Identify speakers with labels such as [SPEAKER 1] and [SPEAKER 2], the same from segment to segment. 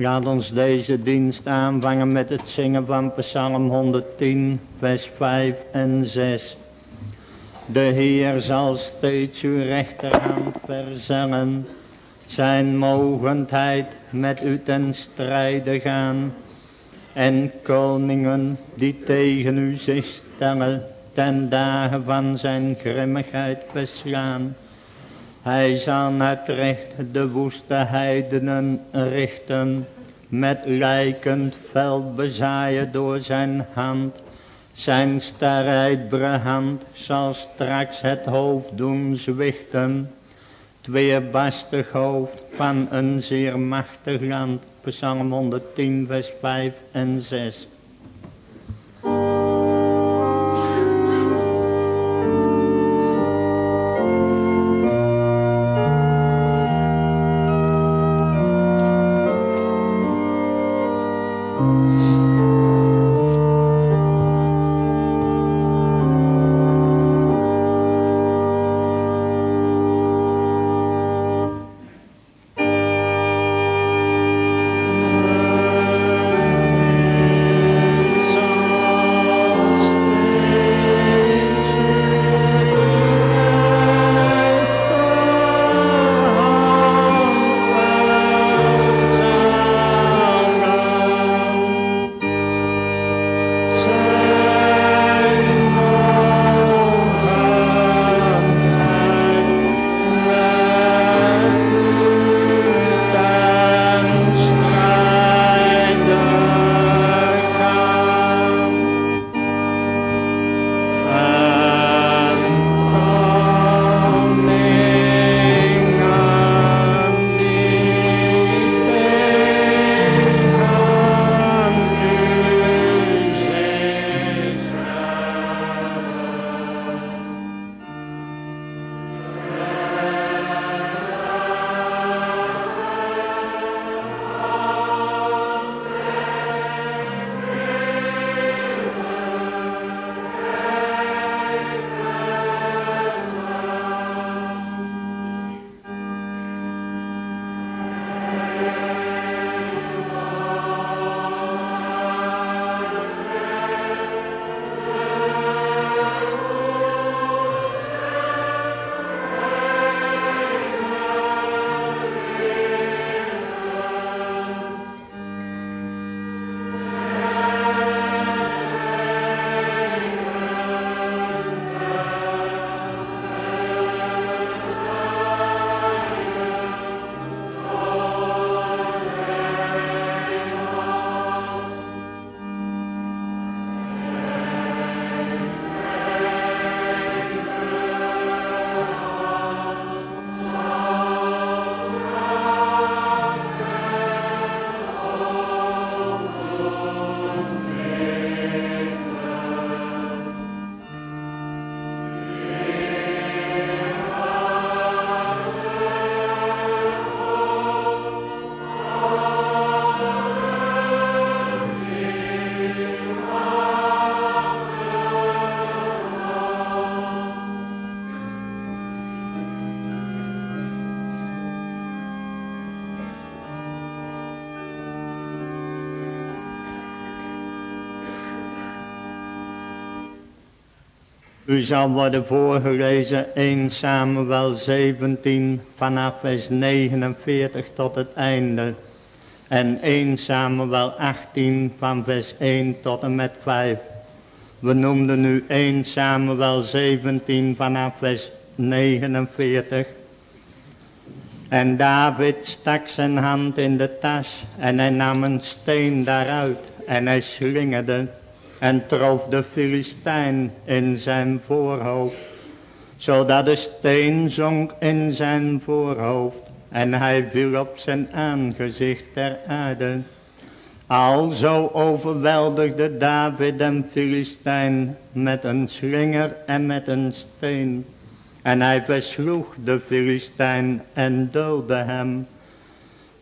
[SPEAKER 1] Laat ons deze dienst aanvangen met het zingen van Psalm 110, vers 5 en 6. De Heer zal steeds uw rechterhand verzellen, zijn mogendheid met u ten strijde gaan, en koningen die tegen u zich stellen, ten dagen van zijn grimmigheid verslaan. Hij zal het recht de woeste heidenen richten, met lijkend veld bezaaien door zijn hand. Zijn strijdbre hand zal straks het hoofd doen zwichten, tweebarstig hoofd van een zeer machtig land. Psalm 110 vers 5 en 6. U zal worden voorgelezen 1 Samuel 17 vanaf vers 49 tot het einde. En 1 Samuel 18 van vers 1 tot en met 5. We noemden nu 1 Samuel 17 vanaf vers 49. En David stak zijn hand in de tas en hij nam een steen daaruit en hij slingerde en trof de Filistijn in zijn voorhoofd, zodat de steen zonk in zijn voorhoofd en hij viel op zijn aangezicht ter aarde. Alzo overweldigde David de Filistijn met een slinger en met een steen. En hij versloeg de Filistijn en doodde hem.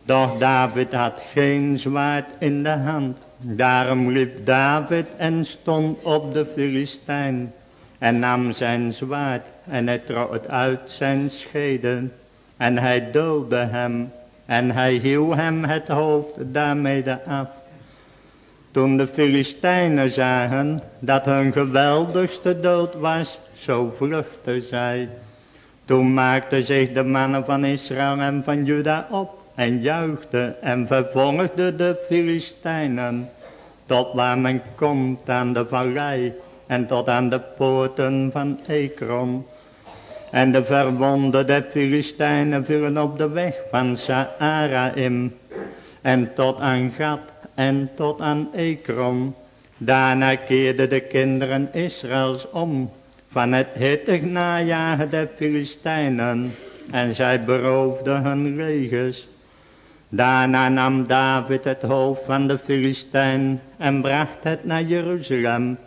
[SPEAKER 1] Doch David had geen zwaard in de hand. Daarom liep David en stond op de Filistijn en nam zijn zwaard en hij trok het uit zijn scheden en hij doodde hem en hij hiel hem het hoofd daarmede af. Toen de Filistijnen zagen dat hun geweldigste dood was, zo vluchtten zij. Toen maakten zich de mannen van Israël en van Juda op en juichten en vervolgden de Filistijnen tot waar men komt aan de vallei en tot aan de poorten van Ekron. En de verwonden der Filistijnen vielen op de weg van Saaraim en tot aan Gat en tot aan Ekron. Daarna keerden de kinderen Israëls om van het hittig najagen der Filistijnen en zij beroofden hun legers. Daarna nam David het hoofd van de Filistijn en bracht het naar Jeruzalem.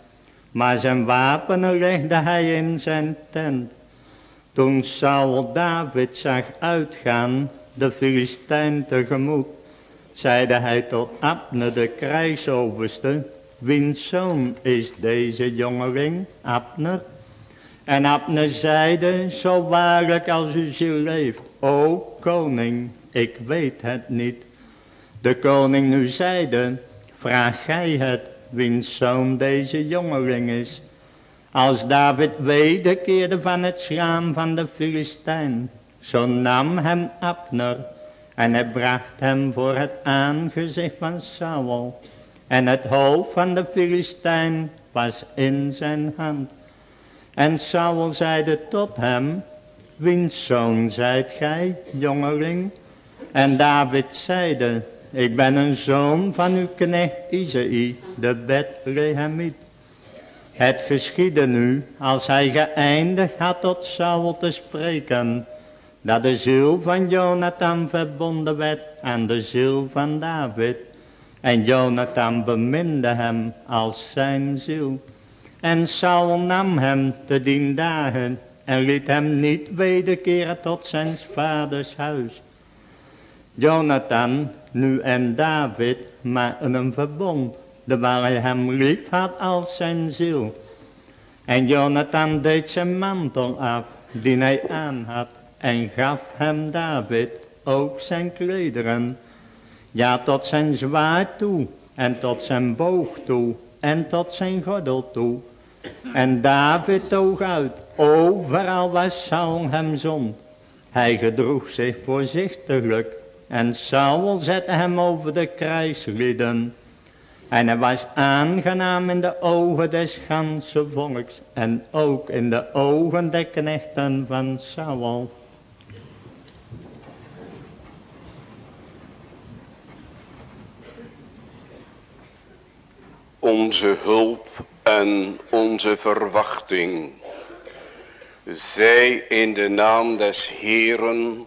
[SPEAKER 1] Maar zijn wapenen legde hij in zijn tent. Toen Saul David zag uitgaan de Filistijn tegemoet, zeide hij tot Abner de krijgsoverste, wiens zoon is deze jongeling, Abner? En Abner zeide, zo waarlijk als u ziel leeft, o koning, ik weet het niet. De koning nu zeide, vraag gij het, wiens zoon deze jongeling is. Als David wederkeerde van het schaam van de Filistijn, zo nam hem Abner en hij bracht hem voor het aangezicht van Saul. En het hoofd van de Filistijn was in zijn hand. En Saul zeide tot hem, wiens zoon zijt gij, jongeling? En David zeide, ik ben een zoon van uw knecht Isaï, de Bethlehemiet. Het geschiedde nu, als hij geëindigd had tot Saul te spreken, dat de ziel van Jonathan verbonden werd aan de ziel van David. En Jonathan beminde hem als zijn ziel. En Saul nam hem te dien dagen en liet hem niet wederkeren tot zijn vaders huis. Jonathan nu en David maakten een verbond, waar hij hem lief had als zijn ziel. En Jonathan deed zijn mantel af, die hij aan had, en gaf hem David ook zijn klederen. Ja, tot zijn zwaard toe, en tot zijn boog toe, en tot zijn gordel toe. En David toog uit, overal waar Saul hem zond. Hij gedroeg zich voorzichtiglijk en Saul zette hem over de krijgslieden. En hij was aangenaam in de ogen des ganse volks. En ook in de ogen der knechten van Saul.
[SPEAKER 2] Onze hulp en onze verwachting. Zij in de naam des Heeren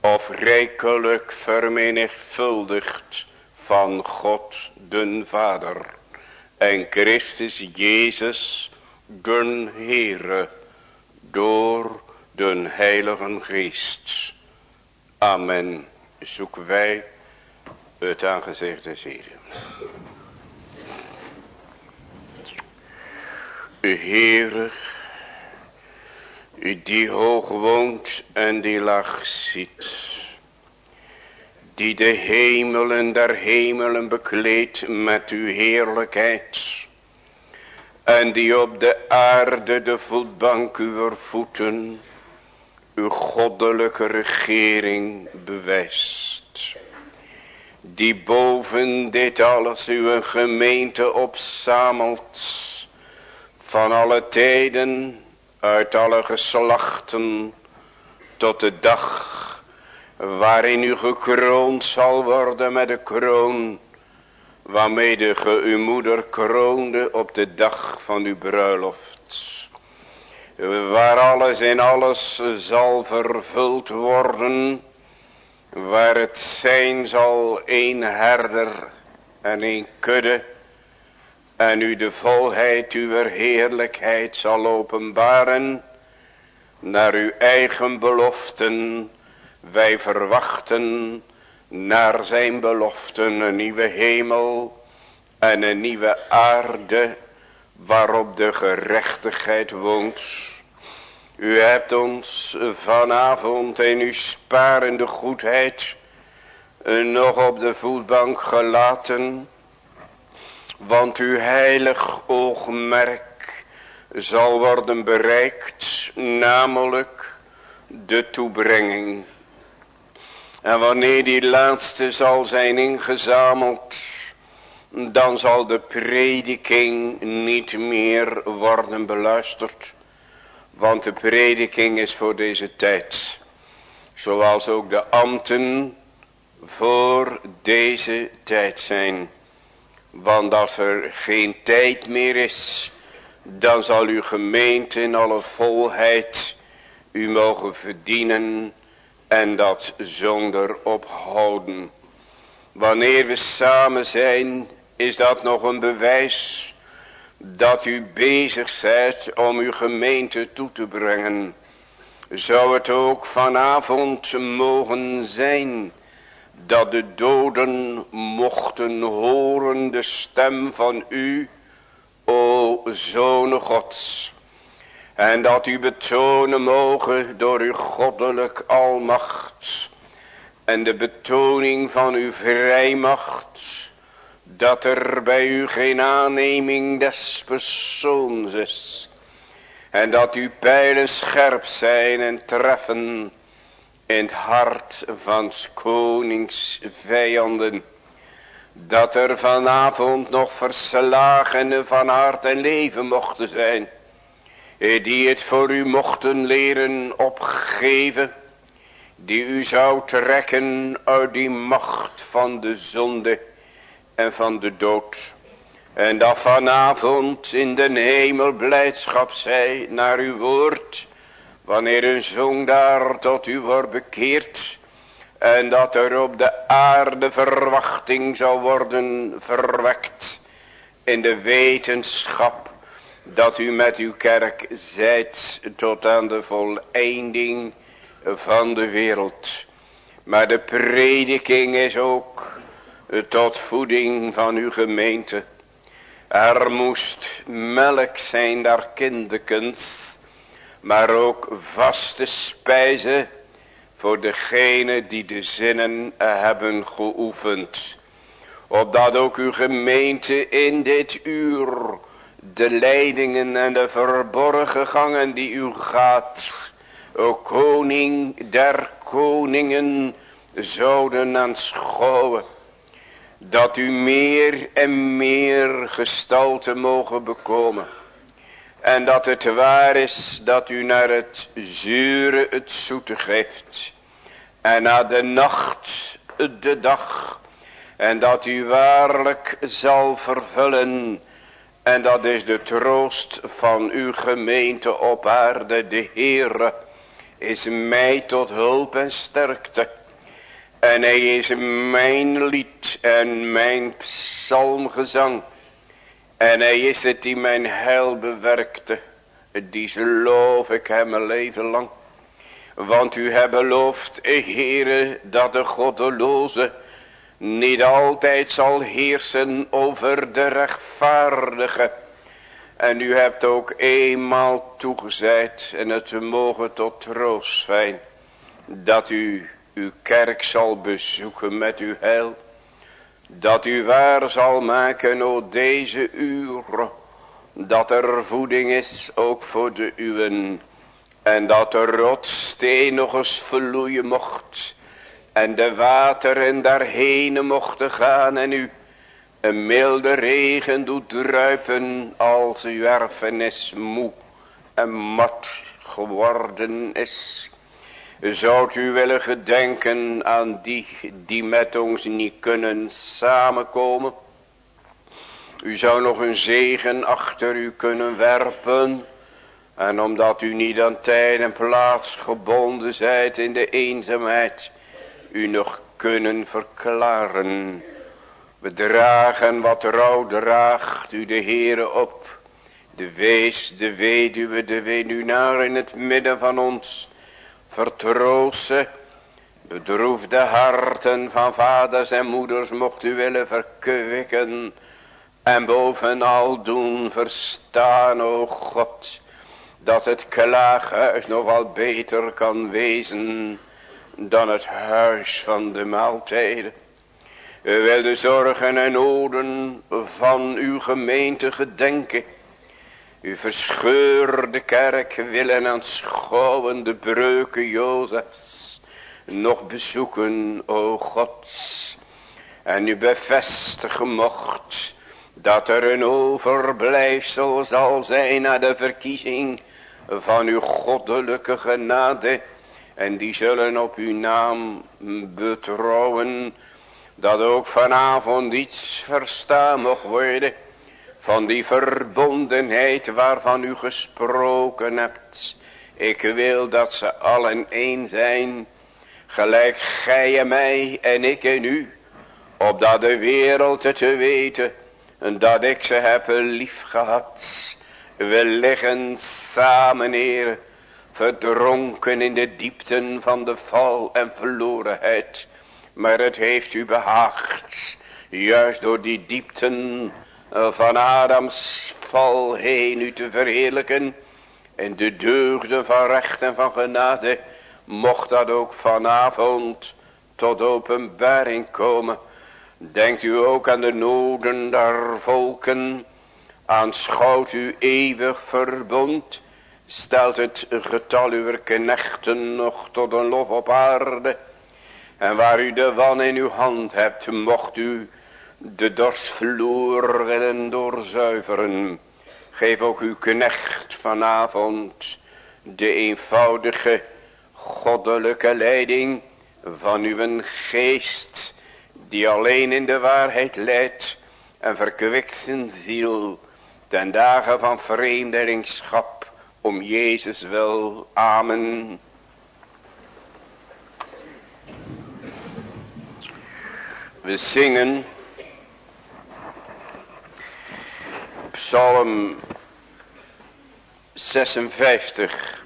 [SPEAKER 2] of rijkelijk vermenigvuldigd van God den Vader en Christus Jezus den Heere door den Heiligen Geest. Amen. Zoeken wij het aangezicht des Heeren. Heere, die hoog woont en die laag ziet. Die de hemelen der hemelen bekleedt met uw heerlijkheid. En die op de aarde de voetbank uw voeten uw goddelijke regering bewijst. Die boven dit alles uw gemeente opzamelt van alle tijden uit alle geslachten tot de dag waarin u gekroond zal worden met de kroon waarmede ge uw moeder kroonde op de dag van uw bruiloft. Waar alles in alles zal vervuld worden waar het zijn zal een herder en een kudde en u de volheid uw heerlijkheid zal openbaren naar uw eigen beloften. Wij verwachten naar zijn beloften een nieuwe hemel en een nieuwe aarde waarop de gerechtigheid woont. U hebt ons vanavond in uw sparende goedheid nog op de voetbank gelaten. Want uw heilig oogmerk zal worden bereikt, namelijk de toebrenging. En wanneer die laatste zal zijn ingezameld, dan zal de prediking niet meer worden beluisterd. Want de prediking is voor deze tijd. Zoals ook de ambten voor deze tijd zijn. Want als er geen tijd meer is, dan zal uw gemeente in alle volheid u mogen verdienen en dat zonder ophouden. Wanneer we samen zijn, is dat nog een bewijs dat u bezig bent om uw gemeente toe te brengen. Zou het ook vanavond mogen zijn dat de doden mochten horen de stem van u, o Zoon Gods. En dat u betonen mogen door uw goddelijk almacht en de betoning van uw vrijmacht, dat er bij u geen aanneming des persoons is. En dat uw pijlen scherp zijn en treffen in het hart van konings vijanden. Dat er vanavond nog verslagenen van hart en leven mochten zijn. Die het voor u mochten leren opgeven. Die u zou trekken uit die macht van de zonde en van de dood. En dat vanavond in de hemel blijdschap zij naar uw woord Wanneer een zoon daar tot u wordt bekeerd. En dat er op de aarde verwachting zou worden verwekt. In de wetenschap dat u met uw kerk zijt tot aan de voleinding van de wereld. Maar de prediking is ook tot voeding van uw gemeente. Er moest melk zijn daar kinderkens maar ook vaste spijzen voor degene die de zinnen hebben geoefend. Opdat ook uw gemeente in dit uur de leidingen en de verborgen gangen die u gaat, o koning der koningen, zouden aanschouwen. Dat u meer en meer gestalte mogen bekomen en dat het waar is dat u naar het zure het zoete geeft. En na de nacht de dag. En dat u waarlijk zal vervullen. En dat is de troost van uw gemeente op aarde. De Heere is mij tot hulp en sterkte. En hij is mijn lied en mijn psalmgezang. En hij is het die mijn heil bewerkte. Die loof ik hem een leven lang. Want u hebt beloofd, Heere, dat de goddeloze niet altijd zal heersen over de rechtvaardige. En u hebt ook eenmaal toegezegd en het mogen tot troost zijn. Dat u uw kerk zal bezoeken met uw heil dat u waar zal maken, o deze uur, dat er voeding is ook voor de uwen. En dat de rotsteen nog eens verloeien mocht. En de wateren daarheen mochten gaan en u een milde regen doet druipen als uw erfenis moe en mat geworden is. Zou u willen gedenken aan die die met ons niet kunnen samenkomen. U zou nog een zegen achter u kunnen werpen. En omdat u niet aan tijd en plaats gebonden zijt in de eenzaamheid. u nog kunnen verklaren. We dragen wat rouw draagt u de Heere op. De wees, de weduwe, de weduwnaar in het midden van ons. Vertroosten, bedroefde harten van vaders en moeders mocht u willen verkwikken. En bovenal doen verstaan, o God, dat het klaaghuis nog wel beter kan wezen dan het huis van de maaltijden. U wil de zorgen en noden van uw gemeente gedenken. U verscheurde kerk willen aanschouwen de breuken Jozefs nog bezoeken, o God. En u bevestigen mocht dat er een overblijfsel zal zijn na de verkiezing van uw goddelijke genade. En die zullen op uw naam betrouwen. Dat ook vanavond iets verstaan mag worden. Van die verbondenheid waarvan u gesproken hebt. Ik wil dat ze allen één zijn. Gelijk gij en mij en ik en u. Opdat de wereld het te weten. En dat ik ze heb lief gehad. We liggen samen, Heer, verdronken in de diepten van de val en verlorenheid. Maar het heeft u behaagd, juist door die diepten van Adams val heen u te verheerlijken. En de deugden van recht en van genade, mocht dat ook vanavond tot openbaring komen. Denkt u ook aan de noden der volken, aanschouwt u eeuwig verbond, stelt het getal uw knechten nog tot een lof op aarde. En waar u de wan in uw hand hebt, mocht u de dorst verloren en doorzuiveren. Geef ook uw knecht vanavond de eenvoudige goddelijke leiding van uw geest, die alleen in de waarheid leidt en verkwikt zijn ziel ten dagen van vreemdelingschap om Jezus wil. Amen. We zingen Psalm 56,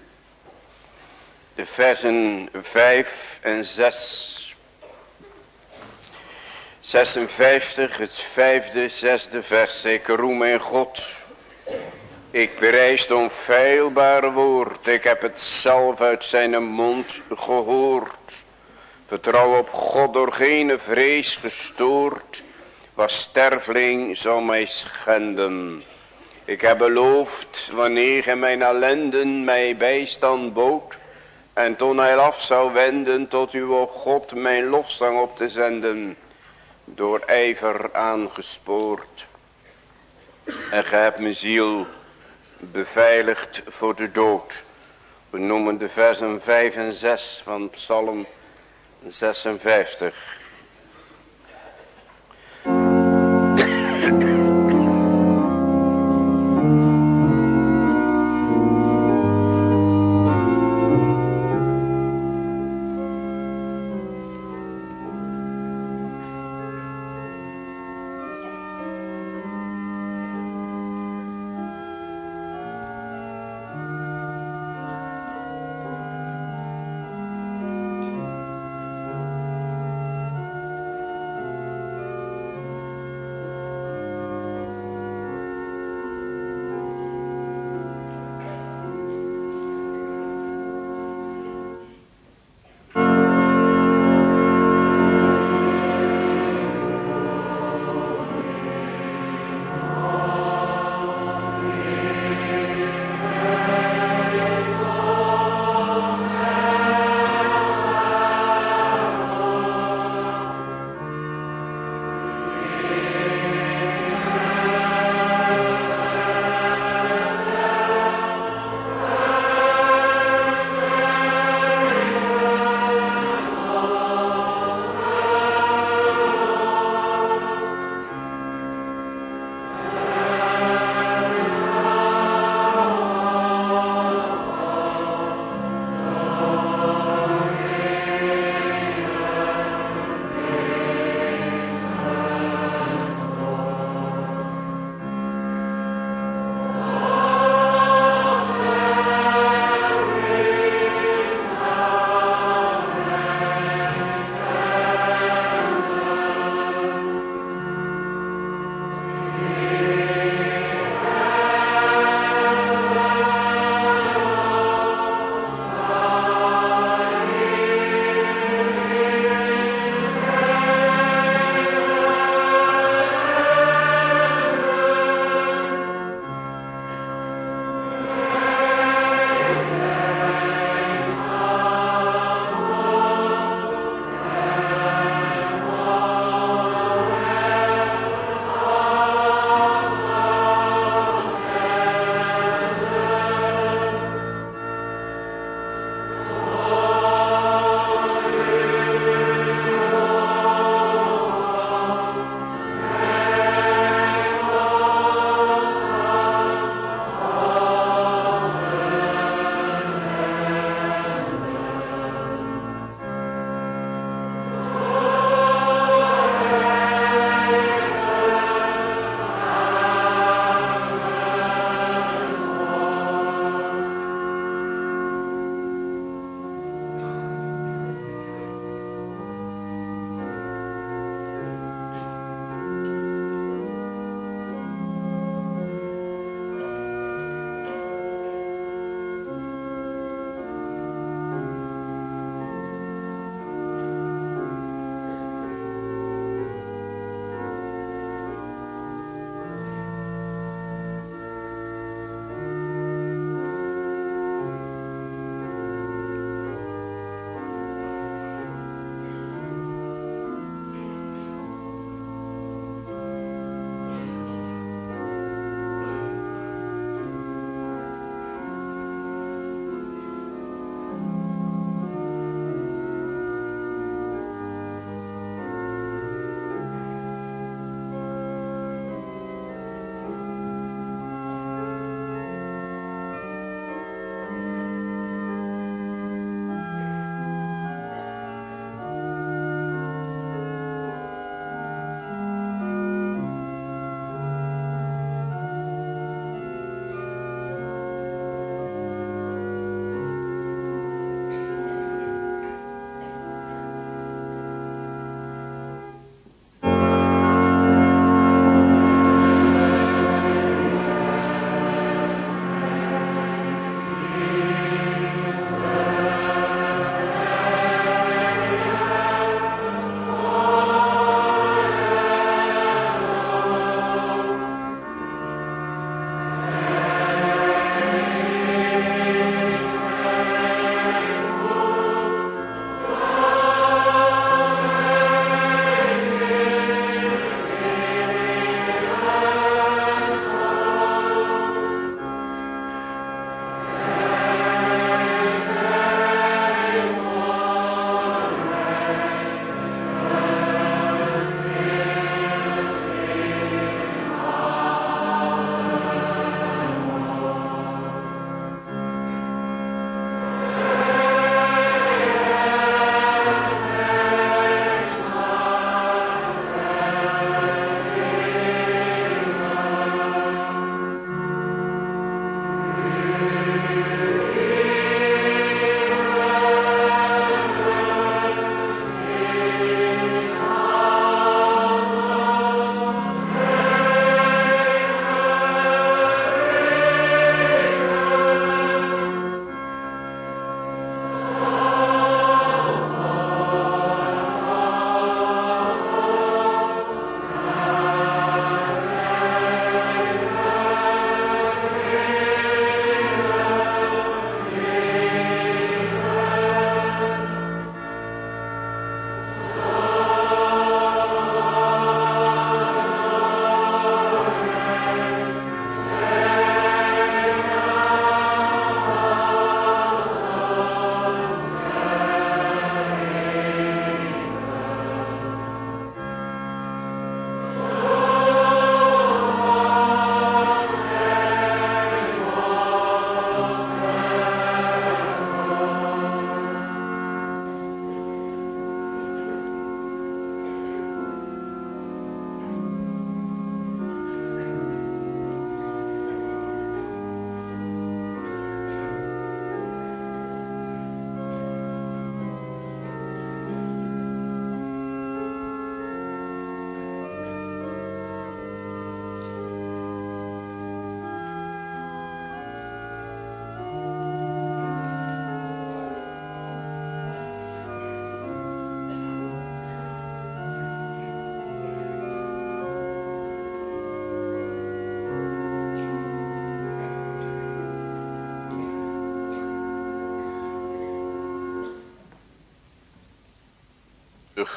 [SPEAKER 2] de versen 5 en 6. 56, het vijfde, zesde vers. Ik roem in God. Ik prijs het onfeilbare woord. Ik heb het zelf uit zijn mond gehoord. Vertrouw op God door geen vrees gestoord. Was sterveling zou mij schenden. Ik heb beloofd wanneer mijn ellenden mij bijstand bood. En toen hij af zou wenden tot uw God mijn lofzang op te zenden. Door ijver aangespoord. En gij hebt mijn ziel beveiligd voor de dood. We noemen de versen 5 en 6 van Psalm 56.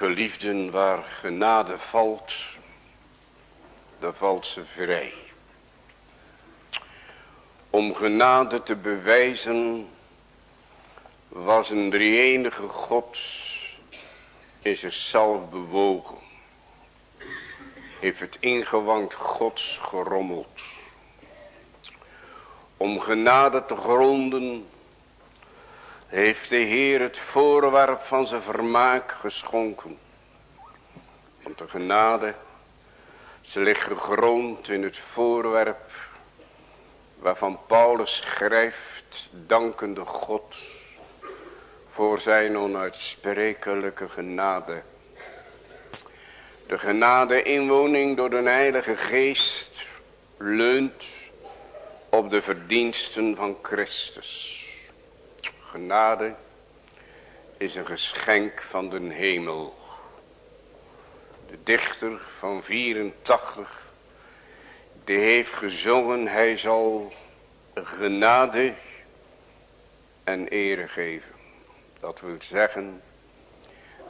[SPEAKER 2] Geliefden, waar genade valt, dan valt ze vrij. Om genade te bewijzen was een drie-enige God in zichzelf bewogen. Heeft het ingewand Gods gerommeld. Om genade te gronden heeft de Heer het voorwerp van zijn vermaak geschonken. Want de genade, ze ligt gegrond in het voorwerp waarvan Paulus schrijft, dankende God voor zijn onuitsprekelijke genade. De genade inwoning door de Heilige Geest leunt op de verdiensten van Christus. Genade is een geschenk van de hemel. De dichter van 84, die heeft gezongen, hij zal genade en ere geven. Dat wil zeggen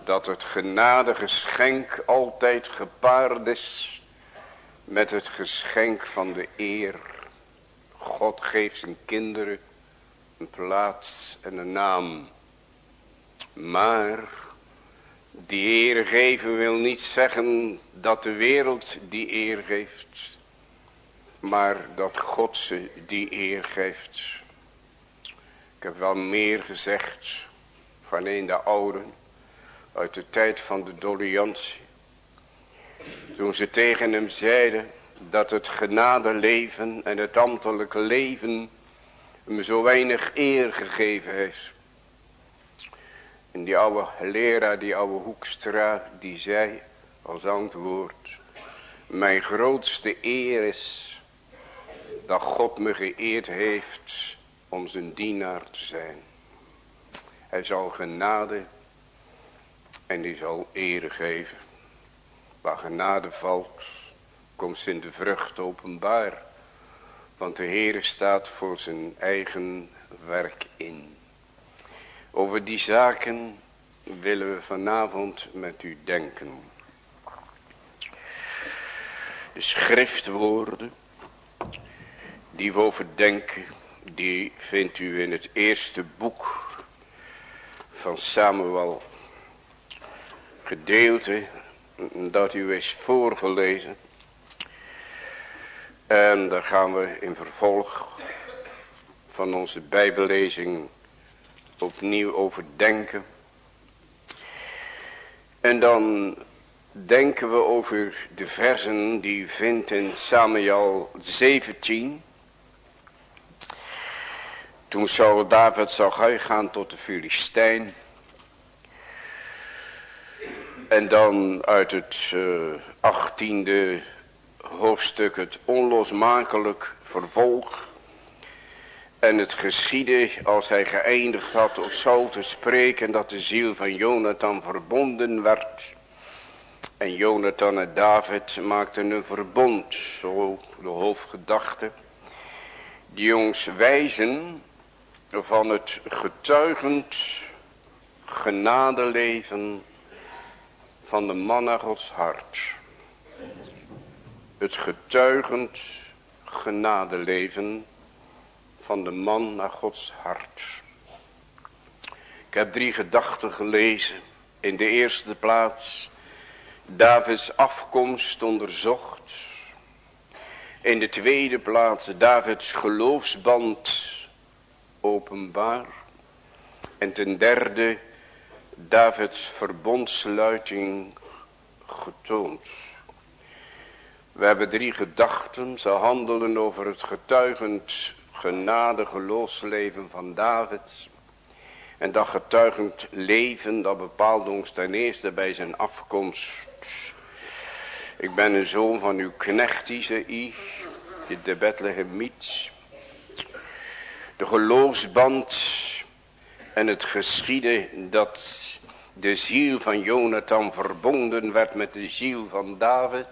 [SPEAKER 2] dat het genadegeschenk altijd gepaard is met het geschenk van de eer. God geeft zijn kinderen een plaats en een naam. Maar die eer geven wil niet zeggen dat de wereld die eer geeft. Maar dat God ze die eer geeft. Ik heb wel meer gezegd van een de ouden uit de tijd van de doliantie. Toen ze tegen hem zeiden dat het genadeleven en het ambtelijke leven hem zo weinig eer gegeven heeft. En die oude leraar, die oude Hoekstra, die zei als antwoord. Mijn grootste eer is dat God me geëerd heeft om zijn dienaar te zijn. Hij zal genade en hij zal eer geven. Waar genade valt, komt in de vrucht openbaar. Want de Heere staat voor zijn eigen werk in. Over die zaken willen we vanavond met u denken. De schriftwoorden die we overdenken, die vindt u in het eerste boek van Samuel. Gedeelte dat u is voorgelezen. En daar gaan we in vervolg van onze bijbellezing opnieuw over denken. En dan denken we over de versen die u vindt in Samuel 17. Toen zou David zou uitgaan tot de Filistijn. En dan uit het uh, achttiende hoofdstuk het onlosmakelijk vervolg. En het geschiedde als hij geëindigd had op zo te spreken dat de ziel van Jonathan verbonden werd. En Jonathan en David maakten een verbond, zo de hoofdgedachte. Die jongs wijzen van het getuigend genadeleven van de man naar Gods hart. Het getuigend genadeleven van de man naar Gods hart. Ik heb drie gedachten gelezen. In de eerste plaats Davids afkomst onderzocht. In de tweede plaats Davids geloofsband openbaar. En ten derde Davids verbondsluiting getoond. We hebben drie gedachten. Ze handelen over het getuigend genadige losleven van David. En dat getuigend leven, dat bepaalt ons ten eerste bij zijn afkomst. Ik ben een zoon van uw knecht Isaïe, de Bethlehemiet de geloofsband en het geschieden dat de ziel van Jonathan verbonden werd met de ziel van David.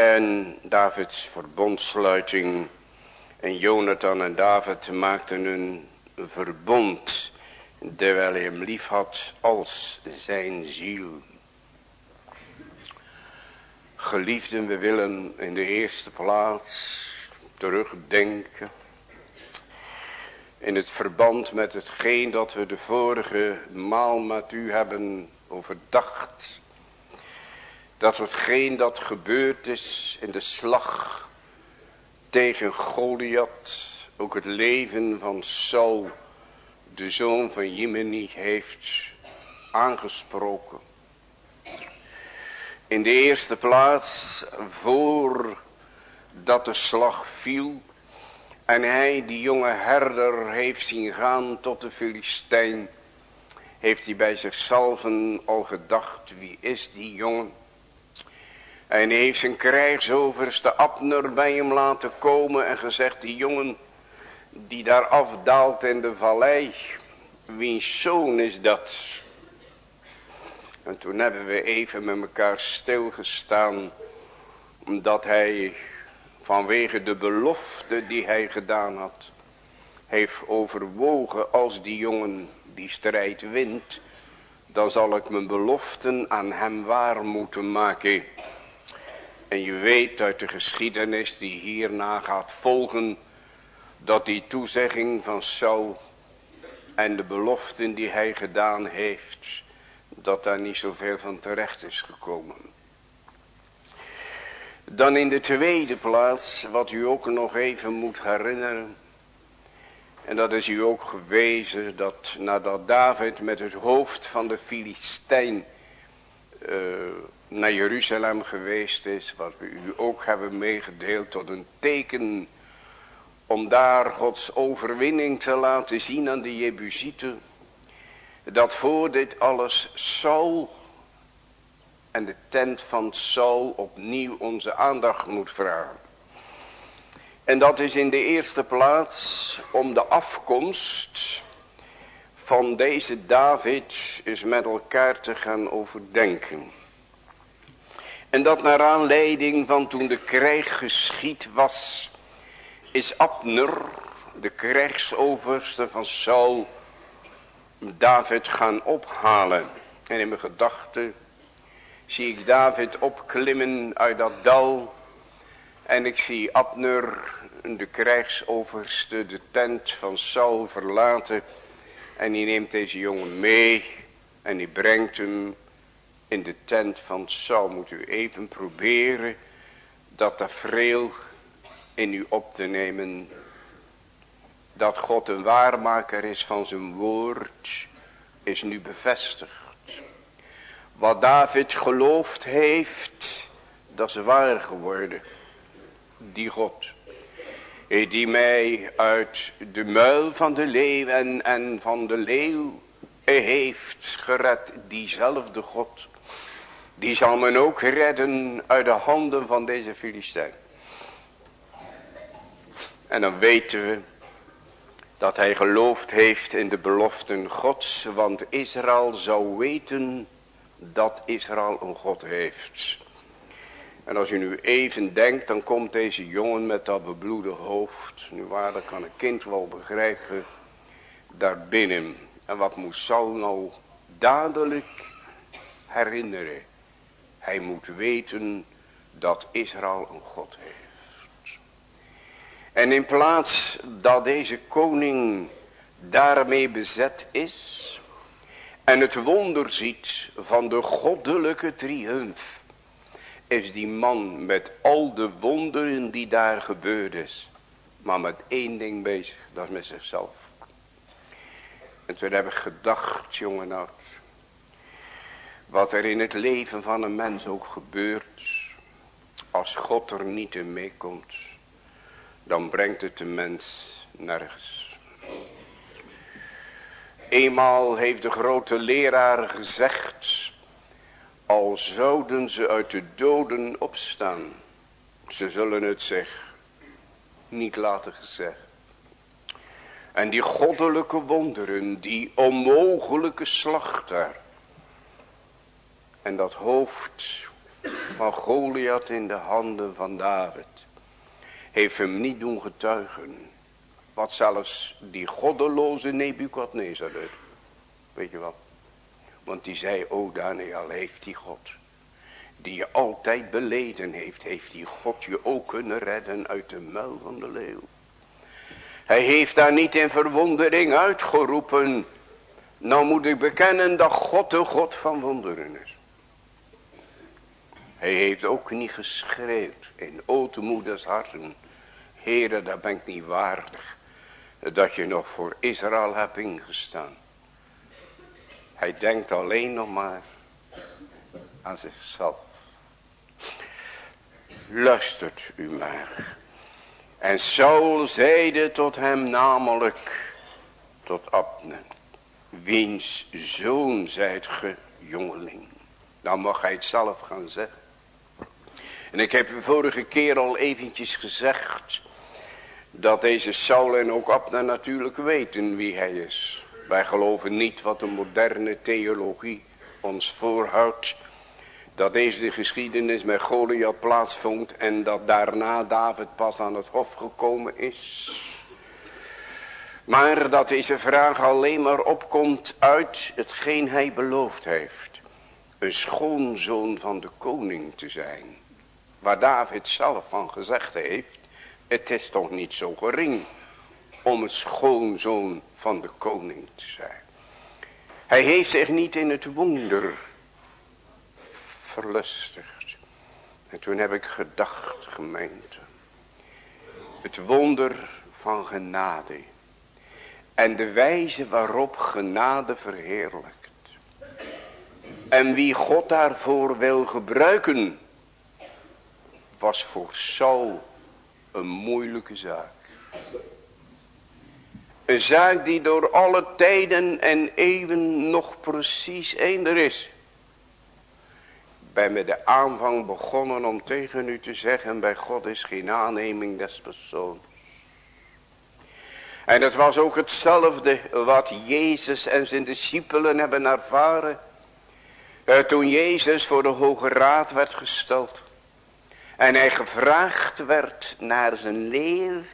[SPEAKER 2] En Davids verbondsluiting en Jonathan en David maakten een verbond Terwijl hij hem lief had als zijn ziel. Geliefden, we willen in de eerste plaats terugdenken. In het verband met hetgeen dat we de vorige maal met u hebben overdacht. Dat hetgeen dat gebeurd is in de slag tegen Goliath. Ook het leven van Saul, de zoon van Jimeni, heeft aangesproken. In de eerste plaats, voordat de slag viel. En hij, die jonge herder, heeft zien gaan tot de Filistijn. Heeft hij bij zichzelf al gedacht, wie is die jongen? En heeft zijn krijgsoverste Abner bij hem laten komen en gezegd, die jongen die daar afdaalt in de vallei, wiens zoon is dat? En toen hebben we even met elkaar stilgestaan. Omdat hij vanwege de belofte die hij gedaan had. Heeft overwogen als die jongen die strijd wint. Dan zal ik mijn beloften aan hem waar moeten maken. En je weet uit de geschiedenis die hierna gaat volgen. Dat die toezegging van Saul en de beloften die hij gedaan heeft dat daar niet zoveel van terecht is gekomen. Dan in de tweede plaats, wat u ook nog even moet herinneren. En dat is u ook gewezen, dat nadat David met het hoofd van de Filistijn uh, naar Jeruzalem geweest is. Wat we u ook hebben meegedeeld tot een teken om daar Gods overwinning te laten zien aan de Jebusieten dat voor dit alles Saul en de tent van Saul opnieuw onze aandacht moet vragen. En dat is in de eerste plaats om de afkomst van deze David is met elkaar te gaan overdenken. En dat naar aanleiding van toen de krijg geschied was, is Abner, de krijgsoverste van Saul, David gaan ophalen. En in mijn gedachten zie ik David opklimmen uit dat dal. En ik zie Abner, de krijgsoverste, de tent van Saul verlaten. En die neemt deze jongen mee. En die brengt hem in de tent van Saul. Moet u even proberen dat tafereel in u op te nemen dat God een waarmaker is van zijn woord, is nu bevestigd. Wat David geloofd heeft, dat is waar geworden. Die God, die mij uit de muil van de leeuw en, en van de leeuw heeft gered, diezelfde God. Die zal men ook redden uit de handen van deze Filistijn. En dan weten we dat hij geloofd heeft in de beloften gods, want Israël zou weten dat Israël een God heeft. En als u nu even denkt, dan komt deze jongen met dat bebloede hoofd, nu waar, dat kan een kind wel begrijpen, daar binnen. En wat moet Saul nou dadelijk herinneren? Hij moet weten dat Israël een God heeft. En in plaats dat deze koning daarmee bezet is. En het wonder ziet van de goddelijke triumf. Is die man met al de wonderen die daar gebeurd is. Maar met één ding bezig. Dat is met zichzelf. En toen heb ik gedacht jongen oud. Wat er in het leven van een mens ook gebeurt. Als God er niet in meekomt dan brengt het de mens nergens. Eenmaal heeft de grote leraar gezegd, al zouden ze uit de doden opstaan, ze zullen het zich niet laten gezegd. En die goddelijke wonderen, die onmogelijke slachter. En dat hoofd van Goliath in de handen van David heeft hem niet doen getuigen. Wat zelfs die goddeloze Nebukadnezar deed. Weet je wat? Want die zei, oh Daniel, heeft die God. Die je altijd beleden heeft. Heeft die God je ook kunnen redden uit de muil van de leeuw. Hij heeft daar niet in verwondering uitgeroepen. Nou moet ik bekennen dat God de God van wonderen is. Hij heeft ook niet geschreeuwd in moeders harten. Heren, daar ben ik niet waardig. Dat je nog voor Israël hebt ingestaan. Hij denkt alleen nog maar aan zichzelf. Luistert u maar. En Saul zeide tot hem namelijk, tot Abner, wiens zoon zijt ge, jongeling. Dan mag hij het zelf gaan zeggen. En ik heb u vorige keer al eventjes gezegd, dat deze Saul en ook Abner natuurlijk weten wie hij is. Wij geloven niet wat de moderne theologie ons voorhoudt. Dat deze geschiedenis met Goliath plaatsvond en dat daarna David pas aan het hof gekomen is. Maar dat deze vraag alleen maar opkomt uit hetgeen hij beloofd heeft. Een schoonzoon van de koning te zijn. Waar David zelf van gezegd heeft. Het is toch niet zo gering om een schoonzoon van de koning te zijn. Hij heeft zich niet in het wonder verlustigd. En toen heb ik gedacht, gemeente. Het wonder van genade. En de wijze waarop genade verheerlijkt. En wie God daarvoor wil gebruiken. Was voor Saul een moeilijke zaak. Een zaak die door alle tijden en eeuwen nog precies eender is. Bij met de aanvang begonnen om tegen u te zeggen, bij God is geen aanneming des persoons. En het was ook hetzelfde wat Jezus en zijn discipelen hebben ervaren. Eh, toen Jezus voor de Hoge Raad werd gesteld. En hij gevraagd werd naar zijn leer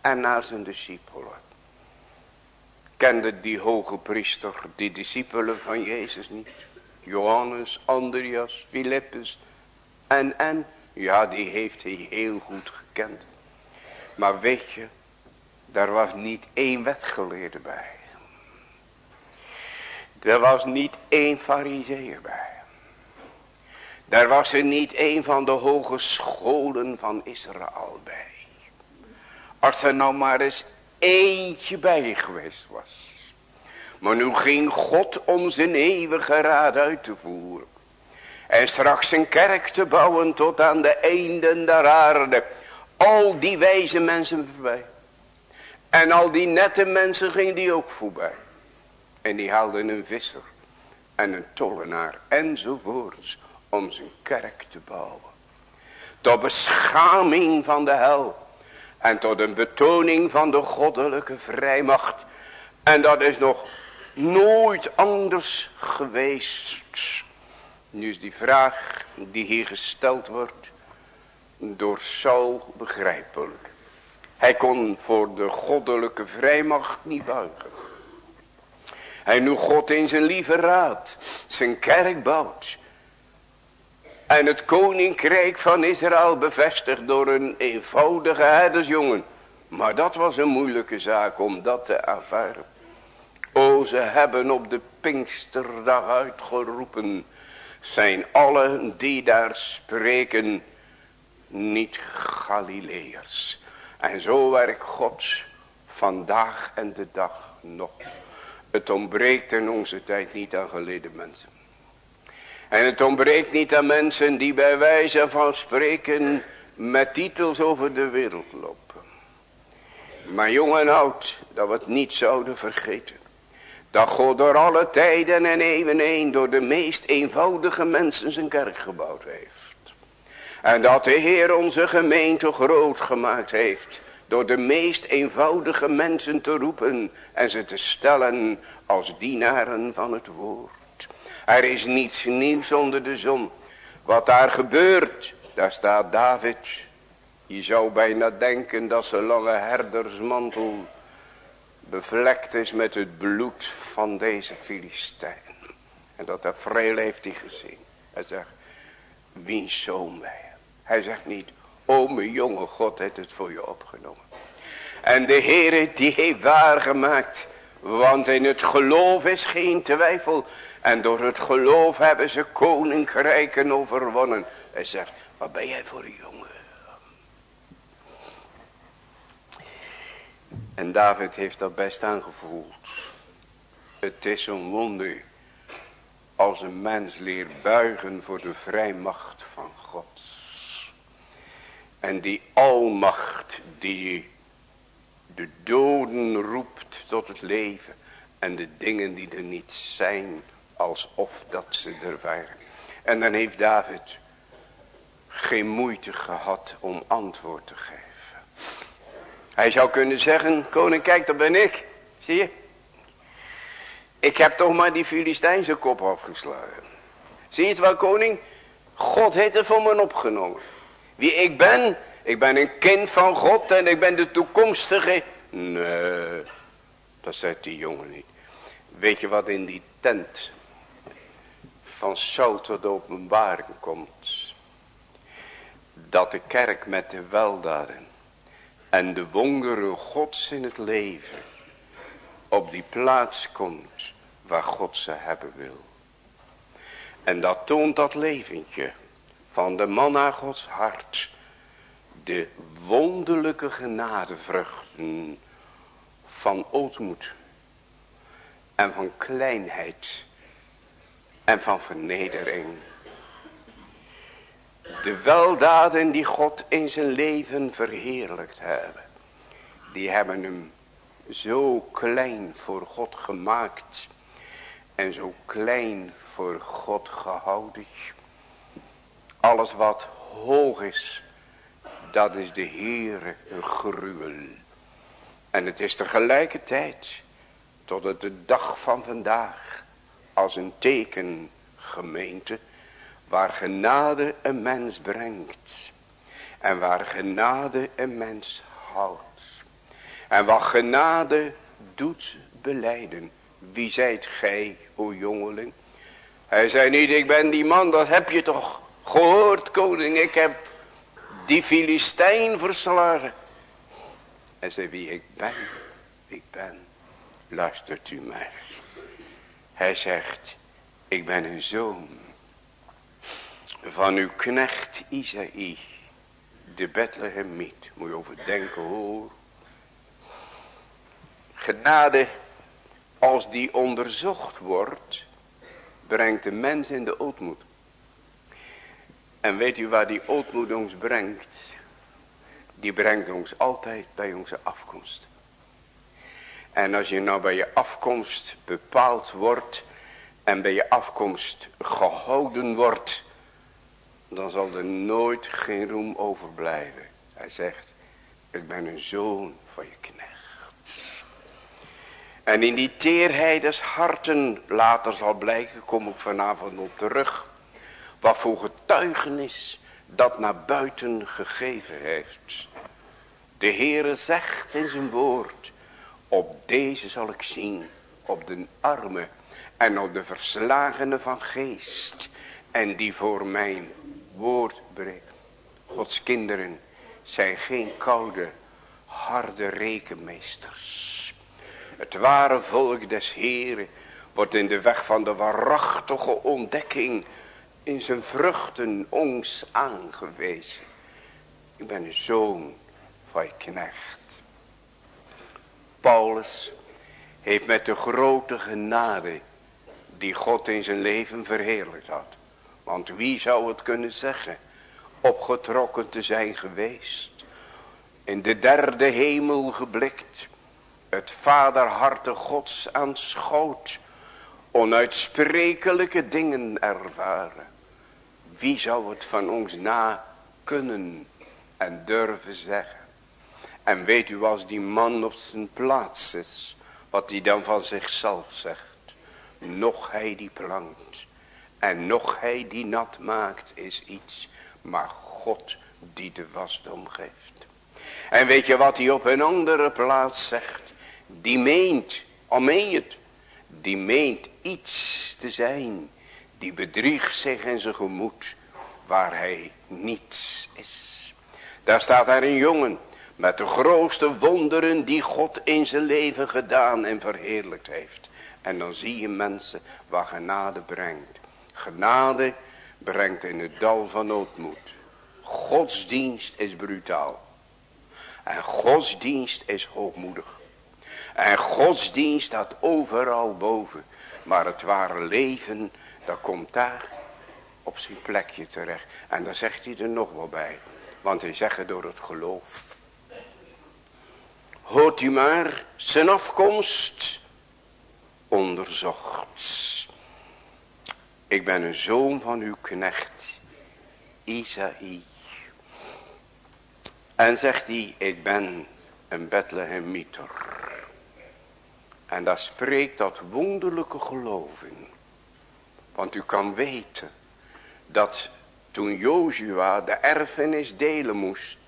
[SPEAKER 2] en naar zijn discipelen. Kende die hoge priester die discipelen van Jezus niet? Johannes, Andreas, Philippus en en. Ja, die heeft hij heel goed gekend. Maar weet je, daar was niet één wetgeleerde bij. Er was niet één fariseer bij. Daar was er niet één van de hogescholen van Israël bij. Als er nou maar eens eentje bij geweest was. Maar nu ging God om zijn eeuwige raad uit te voeren. En straks een kerk te bouwen tot aan de einden der aarde. Al die wijze mensen voorbij. En al die nette mensen gingen die ook voorbij. En die haalden een visser. En een tollenaar enzovoorts. Om zijn kerk te bouwen. Tot beschaming van de hel. En tot een betoning van de goddelijke vrijmacht. En dat is nog nooit anders geweest. Nu is die vraag die hier gesteld wordt door Saul begrijpelijk. Hij kon voor de goddelijke vrijmacht niet buigen. Hij nu God in zijn lieve raad zijn kerk bouwt. En het koninkrijk van Israël bevestigd door een eenvoudige herdersjongen. Maar dat was een moeilijke zaak om dat te ervaren. O, ze hebben op de Pinksterdag uitgeroepen. Zijn allen die daar spreken niet Galileërs. En zo werkt God vandaag en de dag nog. Het ontbreekt in onze tijd niet aan geleden mensen. En het ontbreekt niet aan mensen die bij wijze van spreken met titels over de wereld lopen. Maar jong en oud, dat we het niet zouden vergeten. Dat God door alle tijden en eeuwen heen door de meest eenvoudige mensen zijn kerk gebouwd heeft. En dat de Heer onze gemeente groot gemaakt heeft. Door de meest eenvoudige mensen te roepen en ze te stellen als dienaren van het woord. Er is niets nieuws onder de zon. Wat daar gebeurt, daar staat David. Je zou bijna denken dat zijn lange herdersmantel bevlekt is met het bloed van deze Filistijn. En dat vrij heeft hij gezien. Hij zegt, wiens zoon je? Hij zegt niet, o mijn jonge God heeft het voor je opgenomen. En de Heere die heeft waargemaakt. Want in het geloof is geen twijfel. En door het geloof hebben ze koninkrijken overwonnen. Hij zegt, wat ben jij voor een jongen? En David heeft dat best aangevoeld. Het is een wonder als een mens leert buigen voor de vrijmacht van God. En die almacht die de doden roept tot het leven. En de dingen die er niet zijn alsof dat ze er waren. En dan heeft David geen moeite gehad om antwoord te geven. Hij zou kunnen zeggen, koning kijk dat ben ik. Zie je? Ik heb toch maar die Filistijnse kop afgeslagen. Zie je het wel koning? God heeft het voor me opgenomen. Wie ik ben, ik ben een kind van God en ik ben de toekomstige. Nee, dat zegt die jongen niet. Weet je wat in die tent van Saul tot de openbaring komt? Dat de kerk met de weldaden en de wonderen gods in het leven op die plaats komt waar God ze hebben wil. En dat toont dat leventje van de man naar Gods hart. De wonderlijke genadevruchten van ootmoed. En van kleinheid. En van vernedering. De weldaden die God in zijn leven verheerlijkt hebben. Die hebben hem zo klein voor God gemaakt. En zo klein voor God gehouden. Alles wat hoog is. Dat is de Heere een gruwel. En het is tegelijkertijd. Tot het de dag van vandaag. Als een teken gemeente Waar genade een mens brengt. En waar genade een mens houdt. En wat genade doet beleiden. Wie zijt gij, o jongeling? Hij zei niet, ik ben die man, dat heb je toch gehoord, koning. Ik heb die Filistijn verslagen. Hij zei, wie ik ben, ik ben, luistert u mij. Hij zegt, ik ben een zoon van uw knecht Isaïe, de Bethlehemiet. Moet je overdenken hoor. Genade, als die onderzocht wordt, brengt de mens in de ootmoed. En weet u waar die ootmoed ons brengt? Die brengt ons altijd bij onze afkomst. En als je nou bij je afkomst bepaald wordt en bij je afkomst gehouden wordt, dan zal er nooit geen roem overblijven. Hij zegt, ik ben een zoon van je knecht. En in die teerheid des harten, later zal blijken, kom ik vanavond op terug. Wat getuigenis dat naar buiten gegeven heeft. De Heere zegt in zijn woord, op deze zal ik zien, op de arme en op de verslagene van geest. En die voor mijn woord breekt. Gods kinderen zijn geen koude, harde rekenmeesters. Het ware volk des Heren wordt in de weg van de waarachtige ontdekking in zijn vruchten ons aangewezen. Ik ben een zoon van je knecht. Paulus heeft met de grote genade die God in zijn leven verheerlijkt had. Want wie zou het kunnen zeggen opgetrokken te zijn geweest. In de derde hemel geblikt. Het vaderharte gods aanschoot. Onuitsprekelijke dingen ervaren. Wie zou het van ons na kunnen en durven zeggen. En weet u als die man op zijn plaats is. Wat hij dan van zichzelf zegt. Nog hij die plankt en nog hij die nat maakt is iets. Maar God die de wasdom geeft. En weet je wat hij op een andere plaats zegt? Die meent, al meen het, die meent iets te zijn. Die bedriegt zich in zijn gemoed waar hij niets is. Daar staat daar een jongen met de grootste wonderen die God in zijn leven gedaan en verheerlijkt heeft. En dan zie je mensen waar genade brengt. Genade brengt in het dal van noodmoed. Godsdienst is brutaal. En godsdienst is hoogmoedig. En godsdienst staat overal boven. Maar het ware leven, dat komt daar op zijn plekje terecht. En dan zegt hij er nog wel bij. Want hij zegt door het geloof. Hoort u maar zijn afkomst onderzocht. Ik ben een zoon van uw knecht Isaïe. En zegt hij, ik ben een Bethlehemieter. En dat spreekt dat wonderlijke geloven. Want u kan weten dat toen Jozua de erfenis delen moest.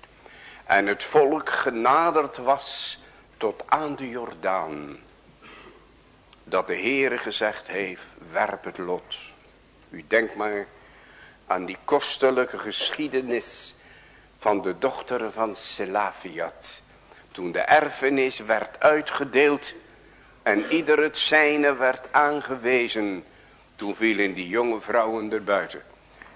[SPEAKER 2] En het volk genaderd was tot aan de Jordaan. Dat de Heere gezegd heeft, werp het lot. U denkt maar aan die kostelijke geschiedenis van de dochter van Selafiat. Toen de erfenis werd uitgedeeld en ieder het zijne werd aangewezen. Toen vielen die jonge vrouwen erbuiten.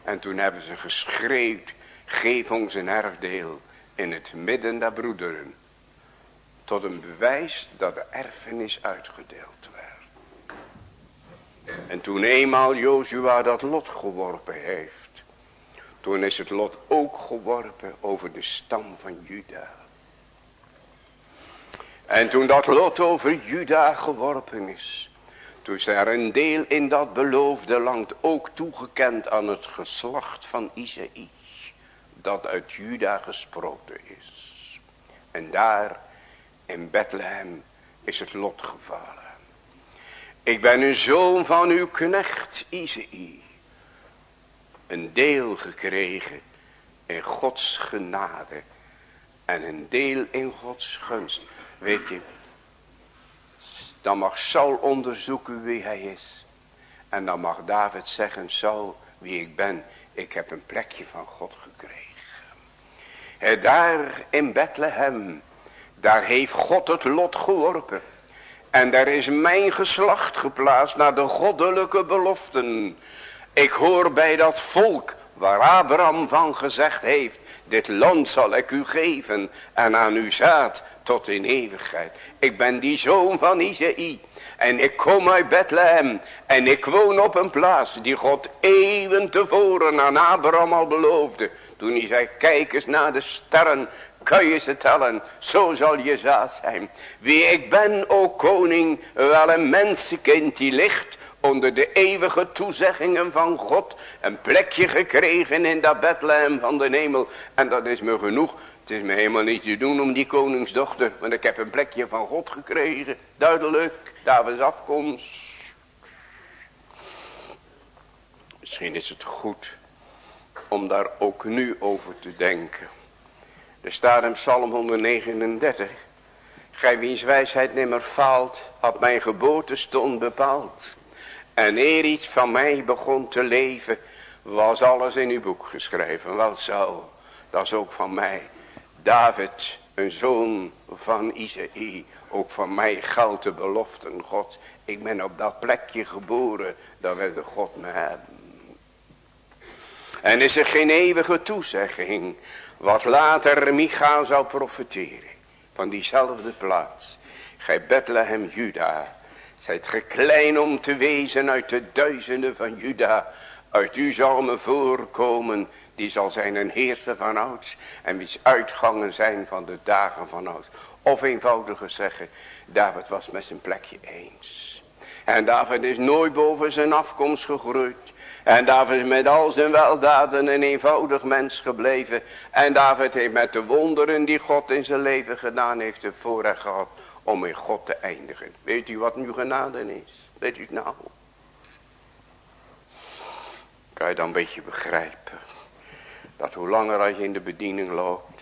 [SPEAKER 2] En toen hebben ze geschreeuwd, geef ons een erfdeel in het midden der broederen. Tot een bewijs dat de erfenis uitgedeeld werd. En toen eenmaal Jozua dat lot geworpen heeft. Toen is het lot ook geworpen over de stam van Juda. En toen dat lot over Juda geworpen is. Toen is er een deel in dat beloofde land ook toegekend aan het geslacht van Isaïe. Dat uit Juda gesproken is. En daar in Bethlehem is het lot gevallen. Ik ben een zoon van uw knecht Isaïe. Een deel gekregen in Gods genade. En een deel in Gods gunst. Weet je. Dan mag Saul onderzoeken wie hij is. En dan mag David zeggen. Saul wie ik ben. Ik heb een plekje van God gekregen. En daar in Bethlehem. Daar heeft God het lot geworpen. En daar is mijn geslacht geplaatst naar de goddelijke beloften. Ik hoor bij dat volk waar Abraham van gezegd heeft. Dit land zal ik u geven en aan uw zaad tot in eeuwigheid. Ik ben die zoon van Isaïe. En ik kom uit Bethlehem. En ik woon op een plaats die God eeuwen tevoren aan Abraham al beloofde. Toen hij zei, kijk eens naar de sterren kan je ze tellen, zo zal je zaad zijn. Wie ik ben, o koning, wel een mensenkind die ligt onder de eeuwige toezeggingen van God. Een plekje gekregen in dat Bethlehem van de hemel. En dat is me genoeg. Het is me helemaal niet te doen om die koningsdochter. Want ik heb een plekje van God gekregen. Duidelijk, Davids afkomst. Misschien is het goed om daar ook nu over te denken. Er staat in Psalm 139. Gij wiens wijsheid nimmer faalt, had mijn geboortestond bepaald. En eer iets van mij begon te leven, was alles in uw boek geschreven. Wel zo, dat is ook van mij. David, een zoon van Isaïe, ook van mij geldt de beloften God. Ik ben op dat plekje geboren, daar wilde God me hebben. En is er geen eeuwige toezegging wat later Micha zou profeteren. Van diezelfde plaats. Gij Bethlehem Juda. Zijt geklein om te wezen uit de duizenden van Juda. Uit u zal me voorkomen. Die zal zijn een heerser van ouds. En wiens uitgangen zijn van de dagen van ouds. Of eenvoudiger zeggen. David was met zijn plekje eens. En David is nooit boven zijn afkomst gegroeid. En David is met al zijn weldaden een eenvoudig mens gebleven. En David heeft met de wonderen die God in zijn leven gedaan heeft, de voorrecht gehad om in God te eindigen. Weet u wat nu genade is? Weet u het nou? Kan je dan een beetje begrijpen. Dat hoe langer als je in de bediening loopt.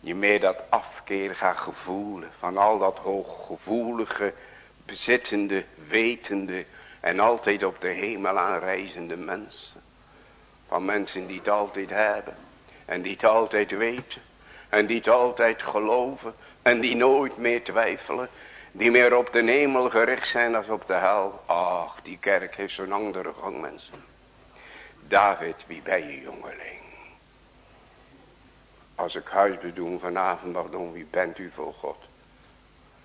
[SPEAKER 2] je meer dat afkeer gaat gevoelen van al dat hooggevoelige, bezittende, wetende en altijd op de hemel aanreizende mensen. Van mensen die het altijd hebben en die het altijd weten en die het altijd geloven en die nooit meer twijfelen. Die meer op de hemel gericht zijn als op de hel. Ach, die kerk heeft zo'n andere gang mensen. David, wie ben je jongeling? Als ik huis bedoel vanavond nog doen, wie bent u voor God?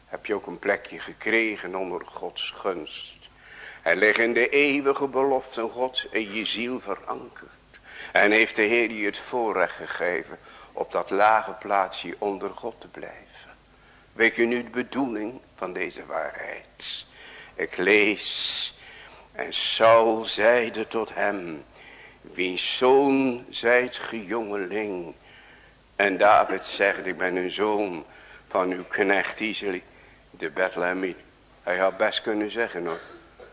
[SPEAKER 2] Heb je ook een plekje gekregen onder Gods gunst? Hij ligt in de eeuwige beloften Gods in je ziel verankerd. En heeft de Heer je het voorrecht gegeven op dat lage plaatsje onder God te blijven. Weet je nu de bedoeling van deze waarheid? Ik lees. En Saul zeide tot hem. Wie zoon zijt ge jongeling. En David zegt ik ben een zoon van uw knecht Iseli. De Bethlehemiet. Hij had best kunnen zeggen hoor.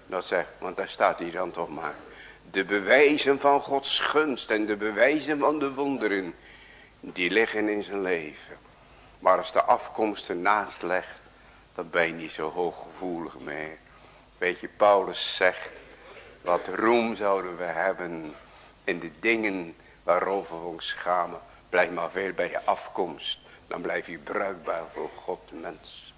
[SPEAKER 2] Dat zegt, want daar staat hij dan toch maar. De bewijzen van Gods gunst en de bewijzen van de wonderen. Die liggen in zijn leven. Maar als de afkomst ernaast legt, dan ben je niet zo hooggevoelig meer. Weet je, Paulus zegt, wat roem zouden we hebben in de dingen waarover we ons schamen. Blijf maar veel bij je afkomst, dan blijf je bruikbaar voor God mens.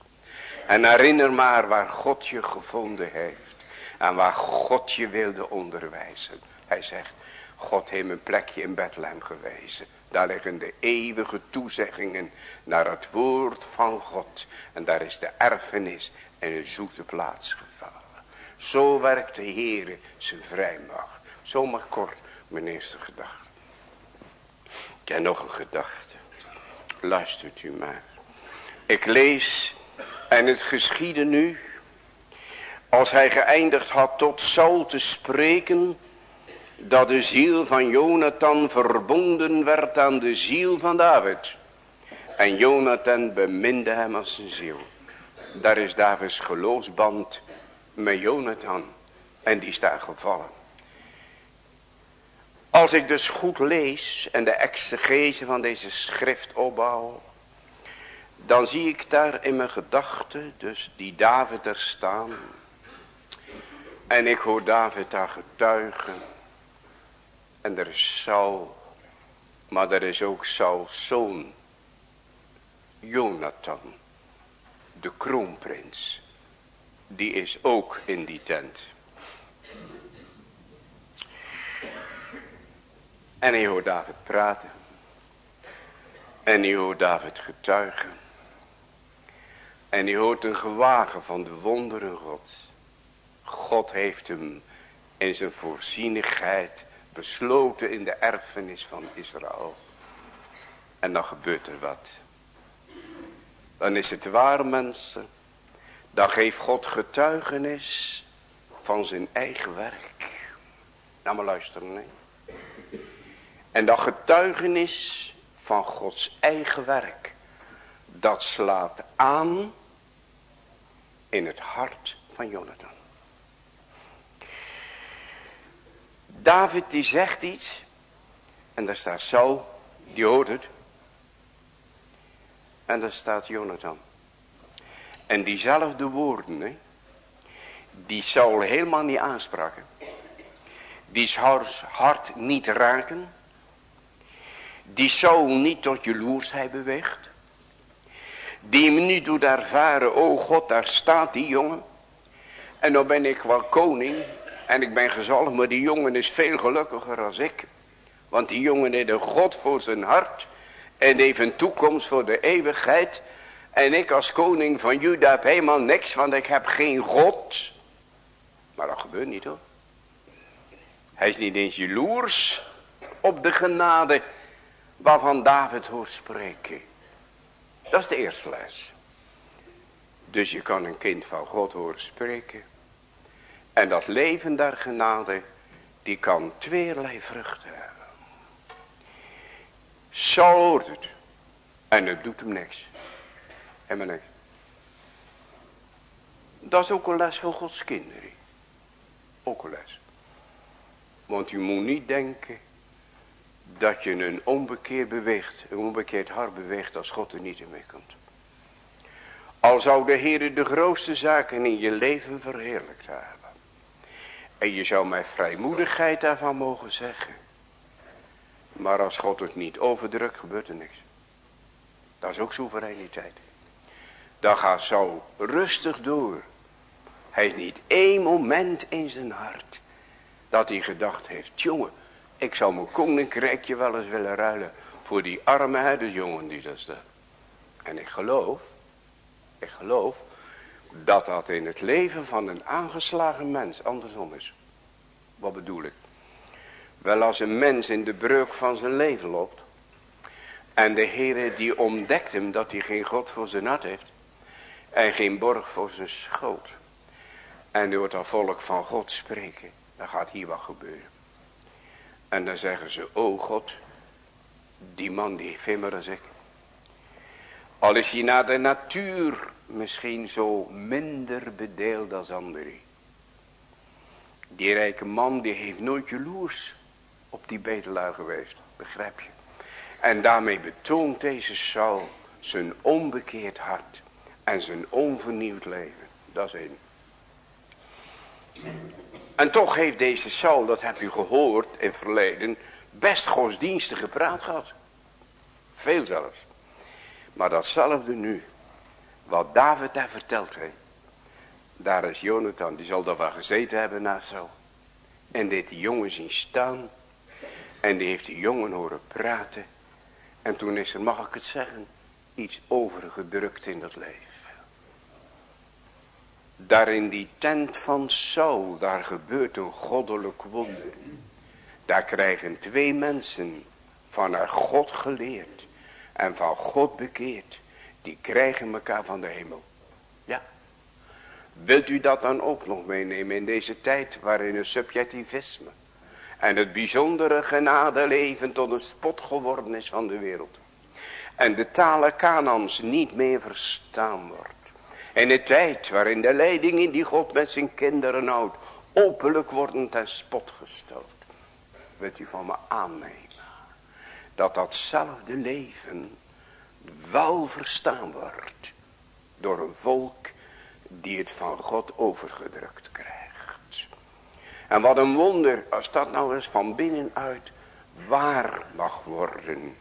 [SPEAKER 2] En herinner maar waar God je gevonden heeft en waar God je wilde onderwijzen. Hij zegt, God heeft een plekje in Bethlehem gewezen. Daar liggen de eeuwige toezeggingen naar het woord van God. En daar is de erfenis in een zoete plaats gevallen. Zo werkt de Heer zijn vrijmacht. Zo maar kort mijn eerste gedachte. Ik heb nog een gedachte. Luistert u maar. Ik lees en het geschiedde nu. Als hij geëindigd had tot Saul te spreken dat de ziel van Jonathan verbonden werd aan de ziel van David. En Jonathan beminde hem als zijn ziel. Daar is Davids geloofsband met Jonathan. En die staat gevallen. Als ik dus goed lees en de exegese van deze schrift opbouw. Dan zie ik daar in mijn gedachten dus die David er staan. En ik hoor David daar getuigen en er is Saul. Maar er is ook Sauls zoon. Jonathan. De kroonprins. Die is ook in die tent. En hij hoort David praten. En hij hoort David getuigen. En hij hoort een gewagen van de wonderen gods. God heeft hem in zijn voorzienigheid besloten in de erfenis van Israël. En dan gebeurt er wat. Dan is het waar mensen. Dan geeft God getuigenis van zijn eigen werk. Nou maar luisteren. Nee. En dat getuigenis van Gods eigen werk. Dat slaat aan in het hart van Jonathan. David die zegt iets. En daar staat Saul. Die hoort het. En daar staat Jonathan. En diezelfde woorden. Hè, die Saul helemaal niet aanspraken. Die Sauls hart niet raken. Die Saul niet tot jaloersheid beweegt. Die hem niet doet ervaren. Oh God daar staat die jongen. En dan ben ik wel koning. En ik ben gezalfd, maar die jongen is veel gelukkiger als ik. Want die jongen heeft een God voor zijn hart. En heeft een toekomst voor de eeuwigheid. En ik als koning van Juda heb helemaal niks, want ik heb geen God. Maar dat gebeurt niet hoor. Hij is niet eens jaloers op de genade waarvan David hoort spreken. Dat is de eerste les. Dus je kan een kind van God horen spreken. En dat leven der genade, die kan tweerlei vruchten hebben. Saul hoort het. En het doet hem niks. Helemaal niks. Dat is ook een les voor Gods kinderen. Ook een les. Want u moet niet denken dat je een onbekeerd beweegt, een onbekeerd hart beweegt als God er niet in mee komt. Al zou de Heer de grootste zaken in je leven verheerlijkt hebben. En je zou mij vrijmoedigheid daarvan mogen zeggen. Maar als God het niet overdrukt, gebeurt er niks. Dat is ook soevereiniteit. Dan gaat zo rustig door. Hij is niet één moment in zijn hart. Dat hij gedacht heeft. Jongen, ik zou mijn koninkrijkje wel eens willen ruilen. Voor die arme herdersjongen die dat staat. En ik geloof. Ik geloof. Dat dat in het leven van een aangeslagen mens andersom is. Wat bedoel ik? Wel als een mens in de breuk van zijn leven loopt. En de Heere die ontdekt hem dat hij geen God voor zijn hart heeft. En geen borg voor zijn schoot. En wordt dat volk van God spreken. Dan gaat hier wat gebeuren. En dan zeggen ze, oh God, die man die heeft dan ik. Al is hij naar de natuur misschien zo minder bedeeld als anderen. Die rijke man die heeft nooit jaloers op die bedelaar geweest. Begrijp je? En daarmee betoont deze Saul zijn onbekeerd hart. En zijn onvernieuwd leven. Dat is één. En toch heeft deze Saul, dat heb u gehoord in het verleden, best godsdienstige praat gehad. Veel zelfs. Maar datzelfde nu, wat David daar verteld heeft. Daar is Jonathan, die zal daar wel gezeten hebben naast Saul. En dit die jongen zien staan. En die heeft die jongen horen praten. En toen is er, mag ik het zeggen, iets overgedrukt in dat leven. Daar in die tent van Saul, daar gebeurt een goddelijk wonder. Daar krijgen twee mensen van God geleerd en van God bekeerd. Die krijgen elkaar van de hemel. Ja. Wilt u dat dan ook nog meenemen in deze tijd waarin het subjectivisme en het bijzondere genadeleven tot een spot geworden is van de wereld. En de talen Kanans niet meer verstaan wordt. En de tijd waarin de leidingen die God met zijn kinderen houdt, openlijk worden ten spot gestoot. Wilt u van me aannemen. Dat datzelfde leven wel verstaan wordt. Door een volk die het van God overgedrukt krijgt. En wat een wonder als dat nou eens van binnenuit waar mag worden.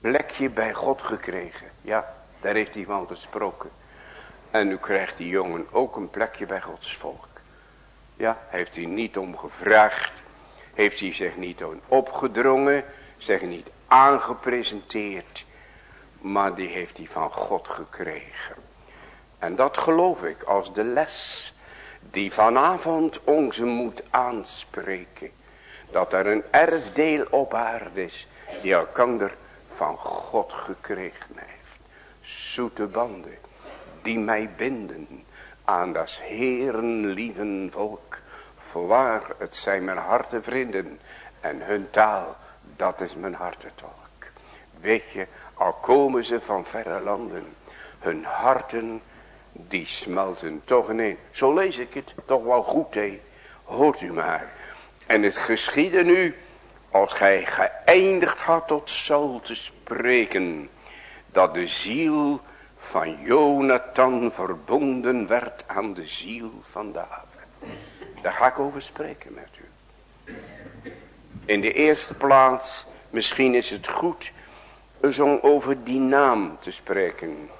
[SPEAKER 2] Plekje bij God gekregen. Ja, daar heeft hij van gesproken. En nu krijgt die jongen ook een plekje bij Gods volk. Ja, heeft hij niet om gevraagd. Heeft hij zich niet opgedrongen. Zich niet aangepresenteerd. Maar die heeft hij van God gekregen. En dat geloof ik als de les die vanavond onze moet aanspreken. Dat er een erfdeel op aarde is die elkander van God gekregen heeft. Zoete banden die mij binden aan das Heeren lieven volk. Voorwaar, het zijn mijn harte vrienden en hun taal, dat is mijn hartentolk. Weet je, al komen ze van verre landen, hun harten die smelten toch in Zo lees ik het toch wel goed, hé. Hoort u maar. En het geschiedde nu, als gij geëindigd had tot Saul te spreken, dat de ziel van Jonathan verbonden werd aan de ziel van David. Daar ga ik over spreken met u. In de eerste plaats, misschien is het goed zo over die naam te spreken.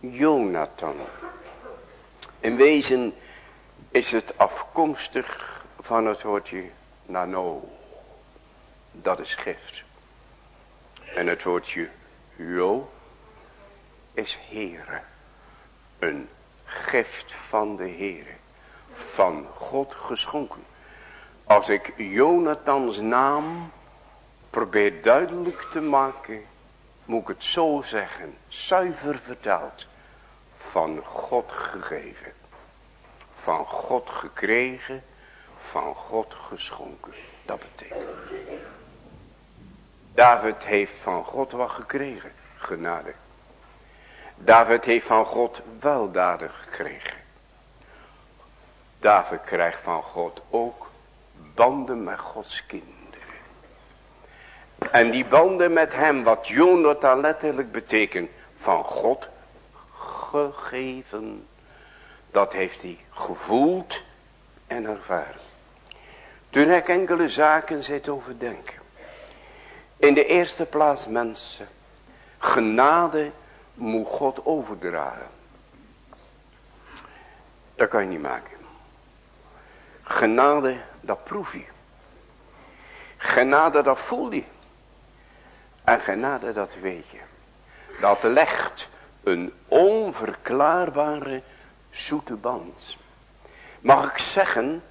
[SPEAKER 2] Jonathan. In wezen is het afkomstig van het woordje nano. Dat is gift. En het woordje jo is Heere. Een gift van de Heere. Van God geschonken. Als ik Jonathans naam probeer duidelijk te maken. Moet ik het zo zeggen. Zuiver vertaald van God gegeven. Van God gekregen. Van God geschonken. Dat betekent. David heeft van God wat gekregen. Genade. David heeft van God weldaden gekregen. David krijgt van God ook banden met Gods kinderen. En die banden met hem, wat Jonathan letterlijk betekent, van God gegeven. Dat heeft hij gevoeld en ervaren. Toen ik enkele zaken zit overdenken. In de eerste plaats mensen. Genade moet God overdragen. Dat kan je niet maken. Genade, dat proef je. Genade, dat voel je. En genade, dat weet je. Dat legt een onverklaarbare zoete band. Mag ik zeggen,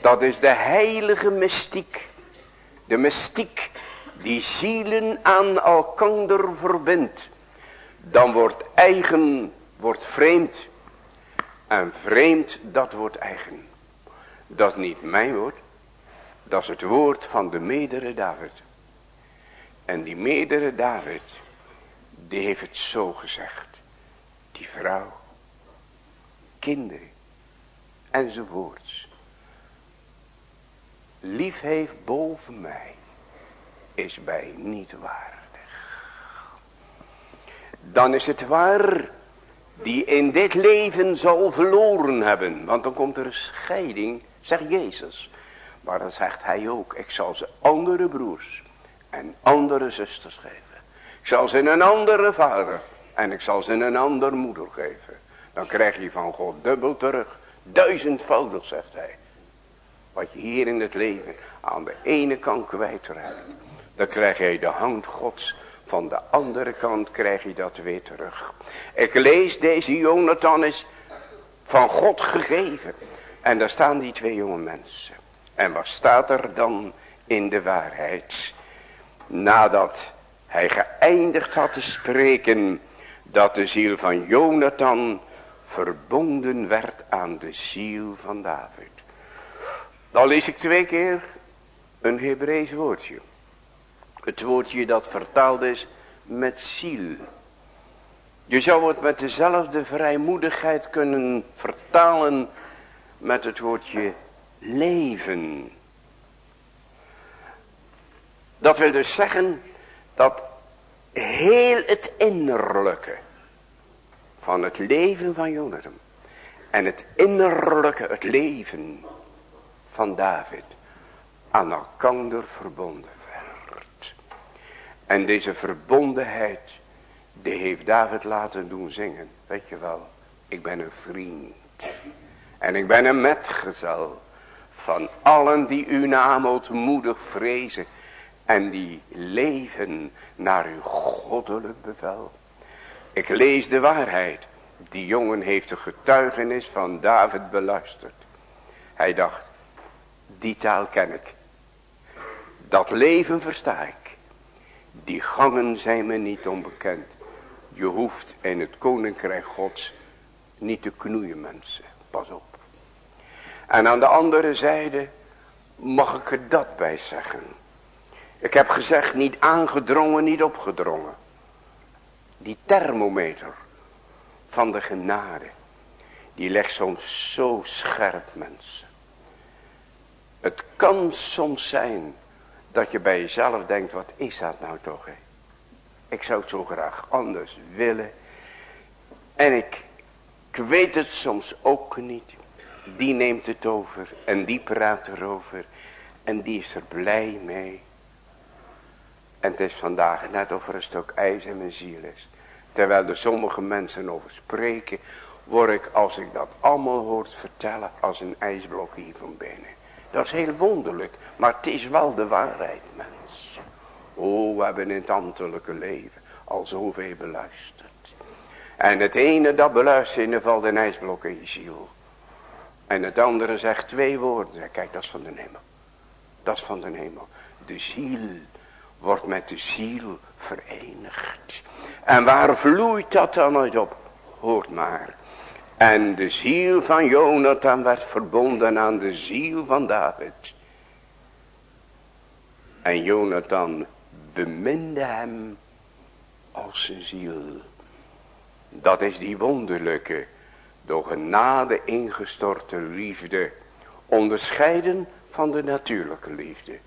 [SPEAKER 2] dat is de heilige mystiek. De mystiek die zielen aan elkander verbindt. Dan wordt eigen, wordt vreemd. En vreemd, dat wordt eigen. Dat is niet mijn woord. Dat is het woord van de medere David. En die medere David, die heeft het zo gezegd. Die vrouw, kinderen, enzovoorts. Lief heeft boven mij, is bij niet waardig. Dan is het waar die in dit leven zal verloren hebben. Want dan komt er een scheiding, zegt Jezus. Maar dan zegt hij ook, ik zal ze andere broers en andere zusters geven. Ik zal ze een andere vader en ik zal ze een andere moeder geven. Dan krijg je van God dubbel terug. Duizendvoudig zegt hij. Wat je hier in het leven aan de ene kant kwijtraakt. Dan krijg je de hand gods. Van de andere kant krijg je dat weer terug. Ik lees deze Jonathan is van God gegeven. En daar staan die twee jonge mensen. En wat staat er dan in de waarheid? Nadat hij geëindigd had te spreken. Dat de ziel van Jonathan verbonden werd aan de ziel van David. Dan lees ik twee keer een Hebreeuws woordje. Het woordje dat vertaald is met ziel. Je zou het met dezelfde vrijmoedigheid kunnen vertalen met het woordje leven. Dat wil dus zeggen dat heel het innerlijke van het leven van Jonathan en het innerlijke, het leven van David aan elkaar verbonden werd. En deze verbondenheid, die heeft David laten doen zingen. Weet je wel, ik ben een vriend. En ik ben een metgezel van allen die uw naam moedig vrezen. En die leven naar uw goddelijk bevel. Ik lees de waarheid. Die jongen heeft de getuigenis van David beluisterd. Hij dacht, die taal ken ik. Dat leven versta ik. Die gangen zijn me niet onbekend. Je hoeft in het koninkrijk gods niet te knoeien mensen. Pas op. En aan de andere zijde mag ik er dat bij zeggen. Ik heb gezegd niet aangedrongen, niet opgedrongen. Die thermometer van de genade. Die legt soms zo scherp mensen. Het kan soms zijn dat je bij jezelf denkt, wat is dat nou toch? Hè? Ik zou het zo graag anders willen. En ik, ik weet het soms ook niet. Die neemt het over en die praat erover. En die is er blij mee. En het is vandaag net over een stuk ijs in mijn ziel is. Terwijl er sommige mensen over spreken, word ik als ik dat allemaal hoort vertellen als een ijsblok hier van binnen. Dat is heel wonderlijk, maar het is wel de waarheid mensen. Oh, we hebben in het ambtelijke leven al zoveel beluisterd. En het ene dat beluistert, in valt een ijsblok in je ziel. En het andere zegt twee woorden. Kijk, dat is van de hemel. Dat is van de hemel. De ziel wordt met de ziel verenigd. En waar vloeit dat dan uit op? Hoort maar. En de ziel van Jonathan werd verbonden aan de ziel van David. En Jonathan beminde hem als zijn ziel. Dat is die wonderlijke, door genade ingestorte liefde. Onderscheiden van de natuurlijke liefde.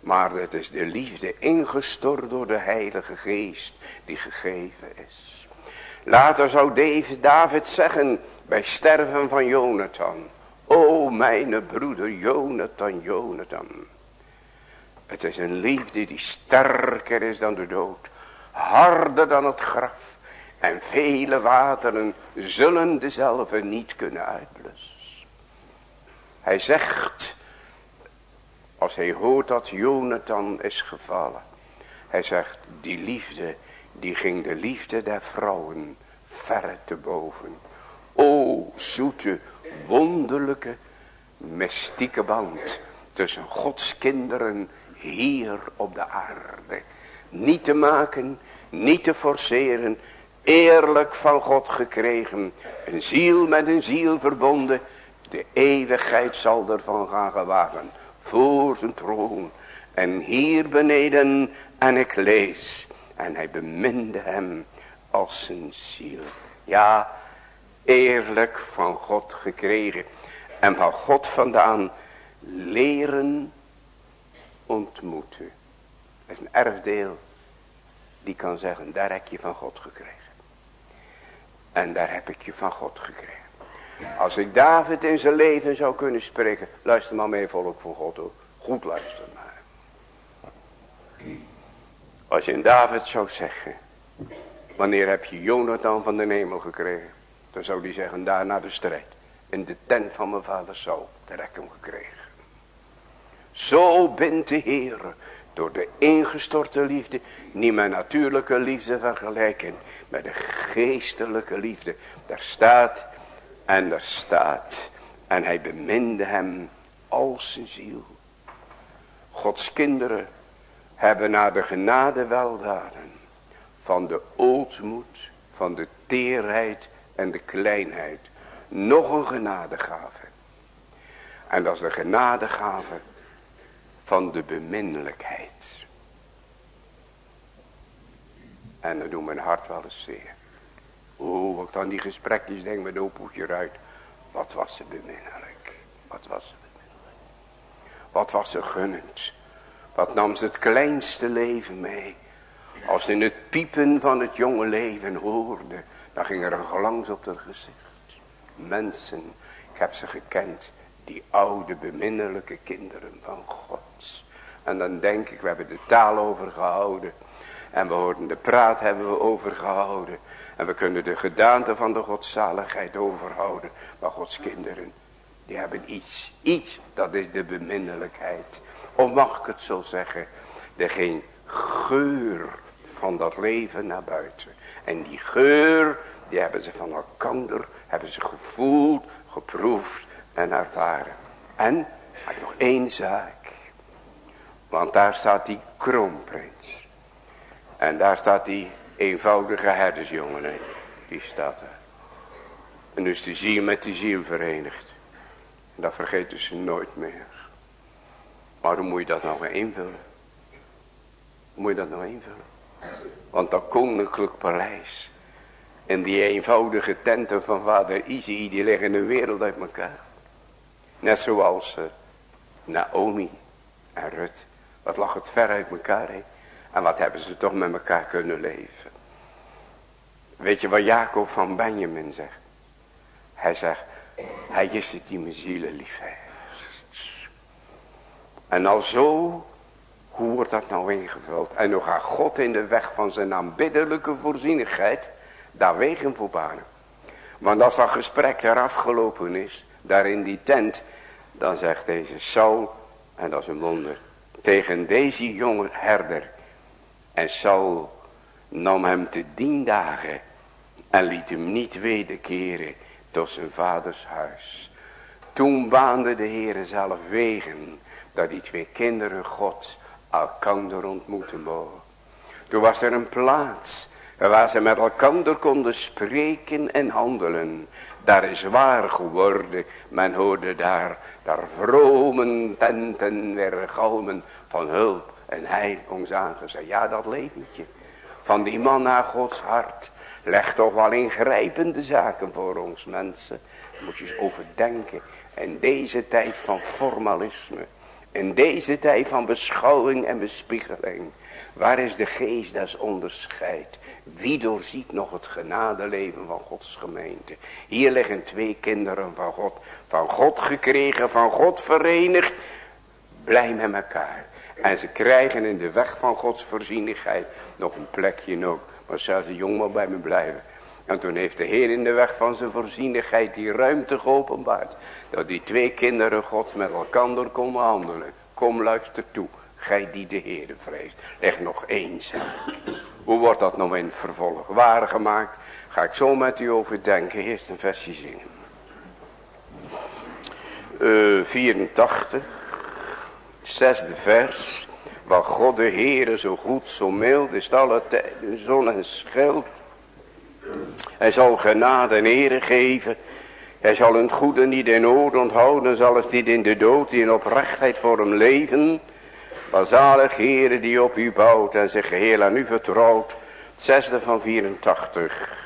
[SPEAKER 2] Maar het is de liefde ingestort door de heilige geest die gegeven is. Later zou David zeggen bij sterven van Jonathan. O mijn broeder Jonathan, Jonathan. Het is een liefde die sterker is dan de dood. Harder dan het graf. En vele wateren zullen dezelfde niet kunnen uitblussen. Hij zegt, als hij hoort dat Jonathan is gevallen. Hij zegt, die liefde, die ging de liefde der vrouwen verre te boven. O zoete, wonderlijke, mystieke band tussen Gods kinderen hier op de aarde. Niet te maken, niet te forceren, eerlijk van God gekregen. Een ziel met een ziel verbonden. De eeuwigheid zal ervan gaan gewagen. Voor zijn troon. En hier beneden en ik lees. En hij beminde hem als zijn ziel. Ja, eerlijk van God gekregen. En van God vandaan leren ontmoeten. Dat is een erfdeel die kan zeggen, daar heb je van God gekregen. En daar heb ik je van God gekregen. Als ik David in zijn leven zou kunnen spreken. Luister maar mee volk van God hoor. Goed luister maar. Als je in David zou zeggen. Wanneer heb je Jonathan van de hemel gekregen? Dan zou die zeggen daar de strijd. In de tent van mijn vader Saul. Daar ik hem gekregen. Zo bent de Heer door de ingestorte liefde niet met natuurlijke liefde vergelijken. Met de geestelijke liefde. Daar staat en daar staat. En hij beminde hem als zijn ziel. Gods kinderen hebben naar de genade weldaden. Van de ootmoed, van de teerheid en de kleinheid. Nog een genadegave. En dat is de genadegave van de beminnelijkheid. En dat doet mijn hart wel eens zeer. Oeh, wat dan die gesprekjes denk met opoetje uit. Wat was ze beminnelijk. Wat was ze beminnelijk. Wat was ze gunnend. Wat nam ze het kleinste leven mee. Als ze in het piepen van het jonge leven hoorde. Dan ging er een glans op haar gezicht. Mensen, ik heb ze gekend. Die oude beminnelijke kinderen van God. En dan denk ik, we hebben de taal overgehouden. En we hoorden de praat hebben we overgehouden. En we kunnen de gedaante van de godzaligheid overhouden. Maar Gods kinderen, die hebben iets. Iets, dat is de beminnelijkheid. Of mag ik het zo zeggen. Er geen geur van dat leven naar buiten. En die geur, die hebben ze van elkander, hebben ze gevoeld, geproefd en ervaren. En, maar nog één zaak. Want daar staat die kroonprins. En daar staat die eenvoudige herdersjongen. Hè? Die staat er. En dus die ziel met die ziel verenigd. En dat vergeten ze nooit meer. Maar hoe moet je dat nou invullen? Hoe moet je dat nou invullen? Want dat koninklijk paleis. En die eenvoudige tenten van vader Izzy, die liggen de wereld uit elkaar. Net zoals uh, Naomi en Rut. Wat lag het ver uit elkaar heen. En wat hebben ze toch met elkaar kunnen leven. Weet je wat Jacob van Benjamin zegt? Hij zegt, hij is het die mijn zielen lief heeft. En al zo, hoe wordt dat nou ingevuld? En dan gaat God in de weg van zijn aanbiddelijke voorzienigheid, daar wegen voor banen. Want als dat gesprek er afgelopen is, daar in die tent, dan zegt deze Saul, en dat is een wonder, tegen deze jonge herder, en Saul nam hem te dien dagen en liet hem niet wederkeren tot zijn vaders huis. Toen baande de Heere zelf wegen dat die twee kinderen Gods elkander ontmoeten mogen. Toen was er een plaats waar ze met elkander konden spreken en handelen. Daar is waar geworden, men hoorde daar, daar vromen tenten weer galmen van hulp en heil ons aangezegd. Ja, dat leventje van die man naar Gods hart legt toch wel ingrijpende zaken voor ons mensen. Moet je eens overdenken. En deze tijd van formalisme In deze tijd van beschouwing en bespiegeling. Waar is de geest des onderscheid? Wie doorziet nog het genadeleven van Gods gemeente? Hier liggen twee kinderen van God. Van God gekregen, van God verenigd. Blij met elkaar. En ze krijgen in de weg van Gods voorzienigheid nog een plekje ook. Maar zou de jongen bij me blijven. En toen heeft de Heer in de weg van zijn voorzienigheid die ruimte geopenbaard. Dat die twee kinderen Gods met elkaar konden handelen. Kom luister toe. Gij die de Heere vreest. Leg nog eens. Hoe wordt dat nou in het vervolg waargemaakt? Ga ik zo met u overdenken. Eerst een versje zingen. Uh, 84. Zesde vers. Waar God de Heere zo goed, zo mild is alle tijden zon en schild. Hij zal genade en ere geven. Hij zal een goede niet in nood onthouden. Zal het niet in de dood die in oprechtheid voor hem leven. Maar zalig Heere die op u bouwt en zich geheel aan u vertrouwt. Zesde van 84.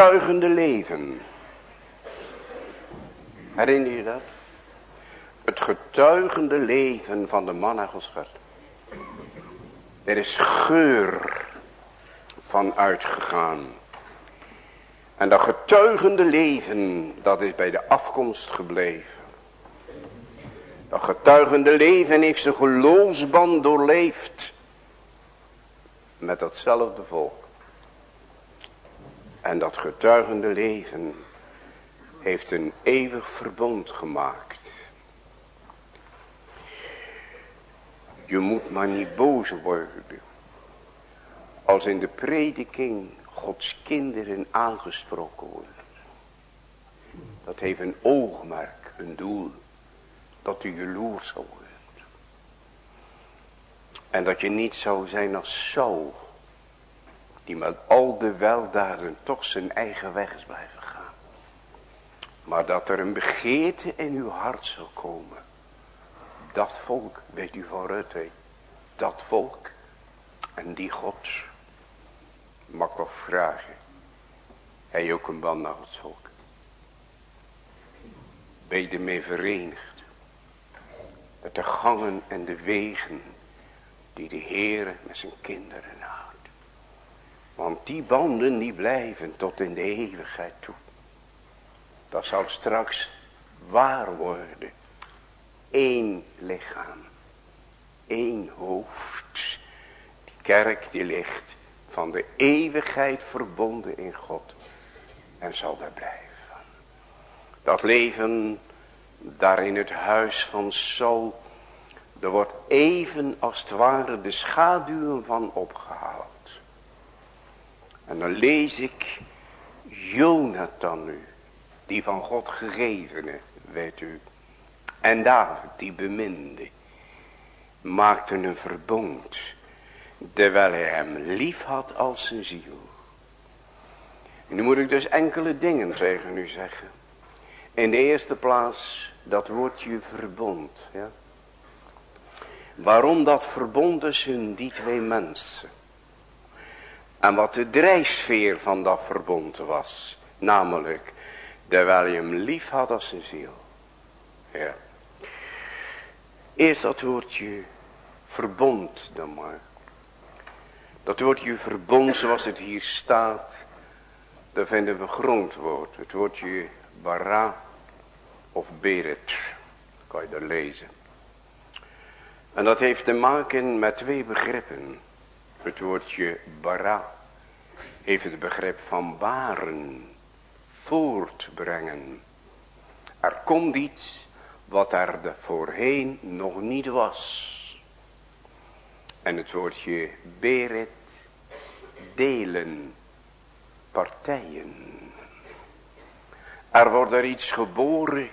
[SPEAKER 2] Getuigende leven. Herinner je dat? Het getuigende leven van de man Er is geur van uitgegaan. En dat getuigende leven, dat is bij de afkomst gebleven. Dat getuigende leven heeft zijn geloofsband doorleefd. Met datzelfde volk. En dat getuigende leven heeft een eeuwig verbond gemaakt. Je moet maar niet boos worden. Als in de prediking Gods kinderen aangesproken worden. Dat heeft een oogmerk, een doel. Dat u jaloers zou worden. En dat je niet zou zijn als Saul die met al de weldaden toch zijn eigen weg is blijven gaan. Maar dat er een begeerte in uw hart zal komen. Dat volk, weet u van Rutte, dat volk en die God. Mag nog vragen, hij ook een band naar het volk? Ben je ermee verenigd? Met de gangen en de wegen die de Heer met zijn kinderen want die banden die blijven tot in de eeuwigheid toe. Dat zal straks waar worden. Eén lichaam. één hoofd. Die kerk die ligt van de eeuwigheid verbonden in God. En zal daar blijven. Dat leven daar in het huis van Saul. Er wordt even als het ware de schaduwen van opgehaald. En dan lees ik Jonathan nu. Die van God gegevene, weet u. En David, die beminde. Maakten een verbond. Terwijl hij hem lief had als zijn ziel. nu moet ik dus enkele dingen tegen u zeggen. In de eerste plaats dat woordje verbond. Ja. Waarom dat verbond tussen die twee mensen. En wat de drijfsfeer van dat verbond was. Namelijk, terwijl je hem lief had als zijn ziel. Ja. Eerst dat woordje verbond dan maar. Dat woordje verbond zoals het hier staat. Daar vinden we grondwoord. Het woordje bara of beret. Kan je daar lezen. En dat heeft te maken met twee begrippen. Het woordje bara heeft het begrip van baren, voortbrengen. Er komt iets wat er voorheen nog niet was. En het woordje beret, delen, partijen. Er wordt er iets geboren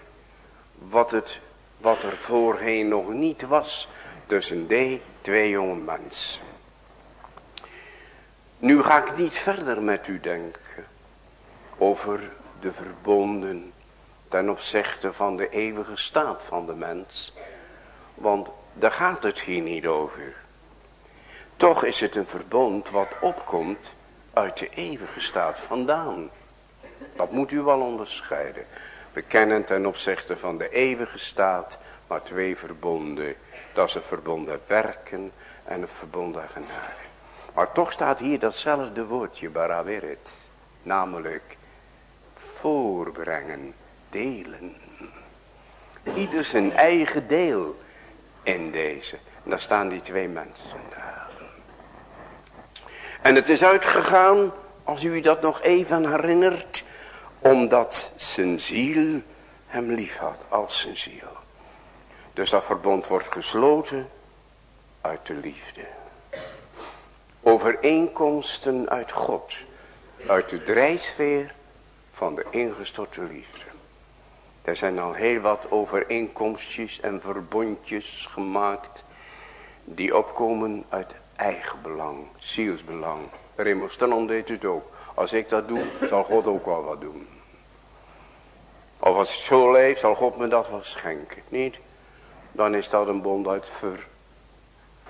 [SPEAKER 2] wat, het, wat er voorheen nog niet was tussen die twee jonge mensen. Nu ga ik niet verder met u denken over de verbonden ten opzichte van de eeuwige staat van de mens. Want daar gaat het hier niet over. Toch is het een verbond wat opkomt uit de eeuwige staat vandaan. Dat moet u wel onderscheiden. We kennen ten opzichte van de eeuwige staat maar twee verbonden. Dat is een verbonden werken en een verbonden genade. Maar toch staat hier datzelfde woordje, baraverit. Namelijk voorbrengen, delen. Ieder zijn eigen deel in deze. En daar staan die twee mensen. En het is uitgegaan, als u dat nog even herinnert, omdat zijn ziel hem lief had als zijn ziel. Dus dat verbond wordt gesloten uit de liefde. Overeenkomsten uit God. Uit de drijfsfeer van de ingestorte liefde. Er zijn al heel wat overeenkomstjes en verbondjes gemaakt. Die opkomen uit eigen belang, zielsbelang. Remonstrant deed het ook. Als ik dat doe, zal God ook wel wat doen. Of als ik zo leef, zal God me dat wel schenken. Niet? Dan is dat een bond uit, ver,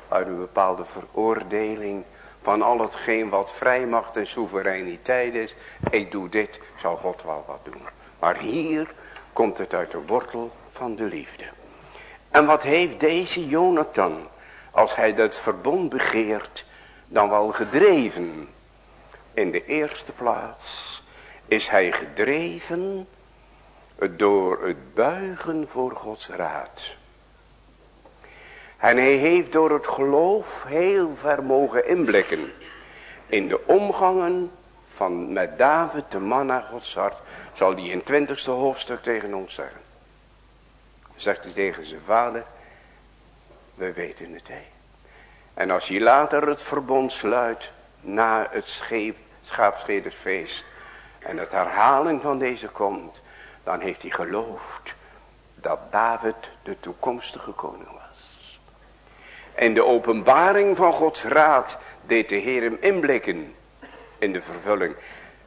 [SPEAKER 2] uit een bepaalde veroordeling van al hetgeen wat vrijmacht en soevereiniteit is. Ik doe dit, zal God wel wat doen. Maar hier komt het uit de wortel van de liefde. En wat heeft deze Jonathan, als hij dat verbond begeert, dan wel gedreven? In de eerste plaats is hij gedreven door het buigen voor Gods raad. En hij heeft door het geloof heel ver mogen inblikken. In de omgangen van met David, de man naar Gods hart. Zal hij in twintigste hoofdstuk tegen ons zeggen. Zegt hij tegen zijn vader. We weten het hij. En als hij later het verbond sluit. Na het scheep. En het herhaling van deze komt. Dan heeft hij geloofd. Dat David de toekomstige koning. En de openbaring van Gods raad deed de Heer hem inblikken in de vervulling.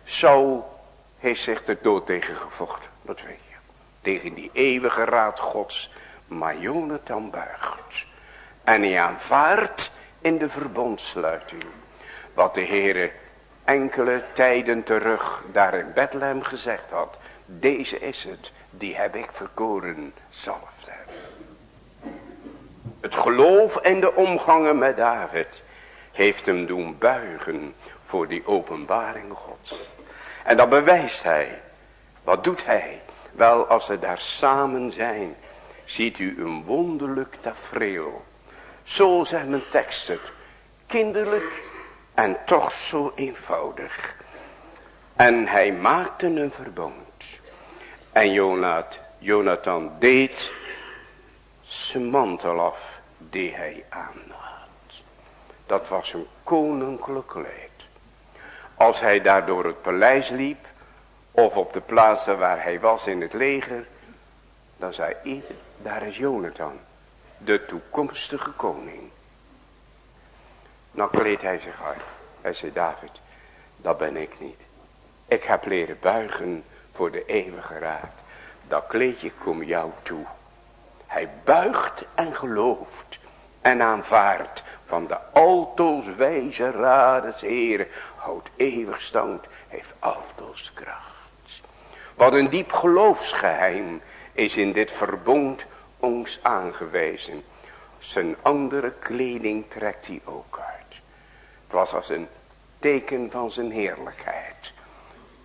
[SPEAKER 2] Saul heeft zich er dood tegen gevochten, dat weet je. Tegen die eeuwige raad Gods. Maar Jonathan buigt. En hij aanvaardt in de verbondsluiting. Wat de Heer enkele tijden terug daar in Bethlehem gezegd had. Deze is het, die heb ik verkoren, zalfde. Het geloof en de omgangen met David heeft hem doen buigen voor die openbaring Gods. En dat bewijst hij. Wat doet hij? Wel, als ze daar samen zijn, ziet u een wonderlijk tafereel. Zo zegt mijn tekst het. Kinderlijk En toch zo eenvoudig. En hij maakte een verbond. En Jonathan, Jonathan deed zijn mantel af die hij aanhad. Dat was een koninklijk kleed. Als hij daar door het paleis liep. Of op de plaatsen waar hij was in het leger. Dan zei ieder, daar is Jonathan. De toekomstige koning. Nou kleedt hij zich uit. Hij zei David, dat ben ik niet. Ik heb leren buigen voor de eeuwige raad. Dat kleedje komt jou toe. Hij buigt en gelooft en aanvaardt van de altoos wijze rades heren. Houdt eeuwig stand, heeft altoos kracht. Wat een diep geloofsgeheim is in dit verbond ons aangewezen. Zijn andere kleding trekt hij ook uit. Het was als een teken van zijn heerlijkheid.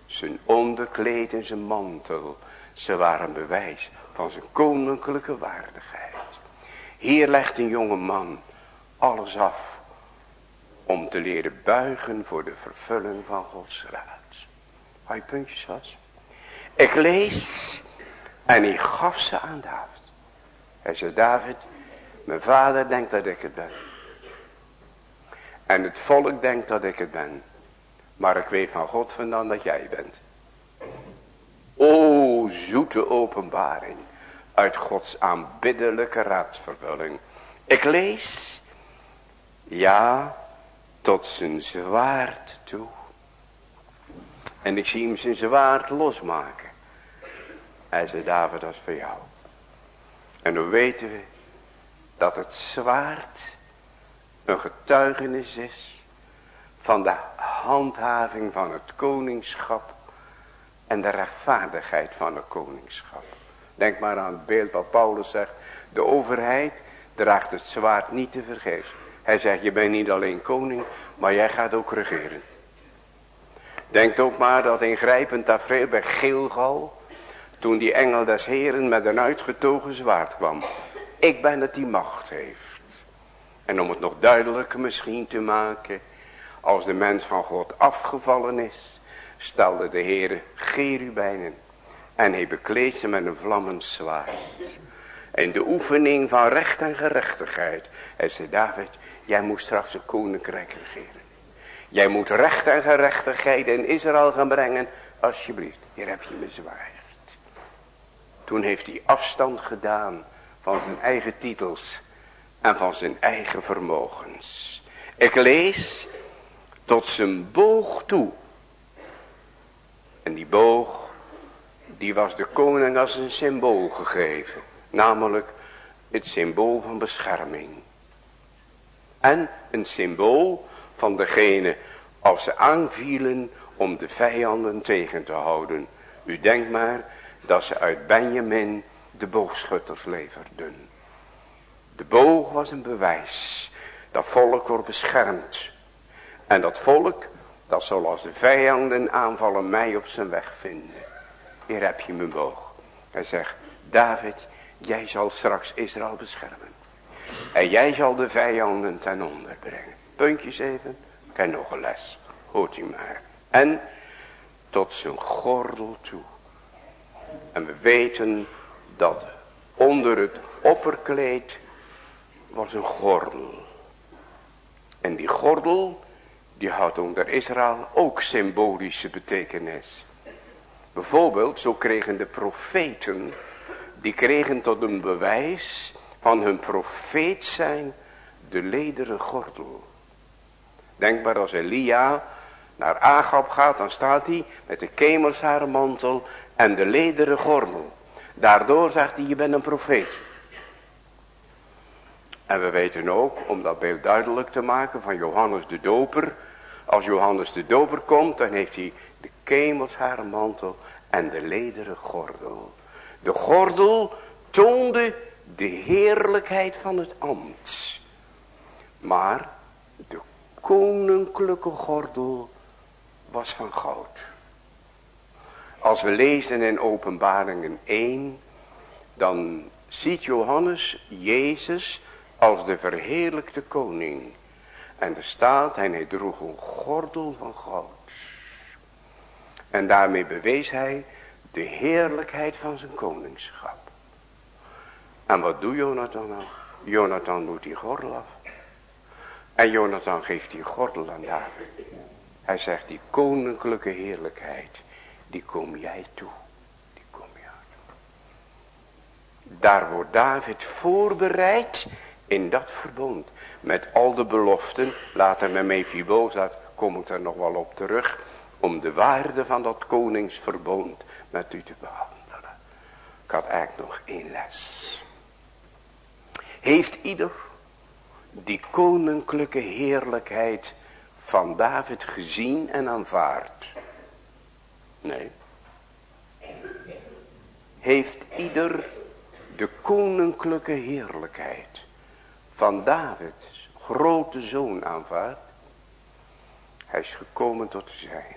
[SPEAKER 2] Zijn onderkleed en zijn mantel. Ze waren bewijs van zijn koninklijke waardigheid. Hier legt een jonge man alles af. Om te leren buigen voor de vervulling van Gods raad. Hou je puntjes vast. Ik lees en hij gaf ze aan David. Hij zei David, mijn vader denkt dat ik het ben. En het volk denkt dat ik het ben. Maar ik weet van God vandaan dat jij bent. O zoete openbaring. Uit Gods aanbiddelijke raadsvervulling. Ik lees. Ja, tot zijn zwaard toe. En ik zie hem zijn zwaard losmaken. Hij zei David dat is voor jou. En dan weten we dat het zwaard een getuigenis is van de handhaving van het koningschap en de rechtvaardigheid van het koningschap. Denk maar aan het beeld wat Paulus zegt. De overheid draagt het zwaard niet te vergeefs. Hij zegt, je bent niet alleen koning, maar jij gaat ook regeren. Denk ook maar dat ingrijpend tafereel bij Gilgal, toen die engel des heren met een uitgetogen zwaard kwam. Ik ben het die macht heeft. En om het nog duidelijker misschien te maken, als de mens van God afgevallen is, stelde de Heere Gerubijnen en hij bekleed ze met een vlammend zwaard. En de oefening van recht en gerechtigheid. Hij zei David, jij moet straks een koninkrijk regeren. Jij moet recht en gerechtigheid in Israël gaan brengen. Alsjeblieft, hier heb je me zwaard. Toen heeft hij afstand gedaan van zijn eigen titels en van zijn eigen vermogens. Ik lees tot zijn boog toe. En die boog, die was de koning als een symbool gegeven. Namelijk het symbool van bescherming. En een symbool van degene als ze aanvielen om de vijanden tegen te houden. U denkt maar dat ze uit Benjamin de boogschutters leverden. De boog was een bewijs dat volk wordt beschermd. En dat volk, dat zal als de vijanden aanvallen mij op zijn weg vinden. Hier heb je mijn boog. Hij zegt, David, jij zal straks Israël beschermen. En jij zal de vijanden ten onder brengen. Puntjes even, ken nog een les. Hoort u maar. En tot zijn gordel toe. En we weten dat onder het opperkleed was een gordel. En die gordel, die had onder Israël ook symbolische betekenis. Bijvoorbeeld, zo kregen de profeten, die kregen tot een bewijs van hun profeet zijn, de lederen gordel. Denk maar als Elia naar Agab gaat, dan staat hij met de kemelsharenmantel en de lederen gordel. Daardoor zegt hij, je bent een profeet. En we weten ook, om dat beeld duidelijk te maken van Johannes de Doper. Als Johannes de Doper komt, dan heeft hij de kemelsharenmantel en de lederen gordel. De gordel toonde de heerlijkheid van het ambt. Maar de koninklijke gordel was van goud. Als we lezen in openbaringen 1, dan ziet Johannes Jezus als de verheerlijkte koning. En er staat, en hij droeg een gordel van goud. En daarmee bewees hij de heerlijkheid van zijn koningschap. En wat doet Jonathan nou? Jonathan doet die gordel af. En Jonathan geeft die gordel aan David. Hij zegt die koninklijke heerlijkheid, die kom jij toe. Die kom jij toe. Daar wordt David voorbereid in dat verbond. Met al de beloften, later met Mephibozat, kom ik er nog wel op terug. Om de waarde van dat koningsverbond met u te behandelen. Ik had eigenlijk nog één les. Heeft ieder die koninklijke heerlijkheid van David gezien en aanvaard? Nee. Heeft ieder de koninklijke heerlijkheid van David, grote zoon, aanvaard? Hij is gekomen tot de zijne.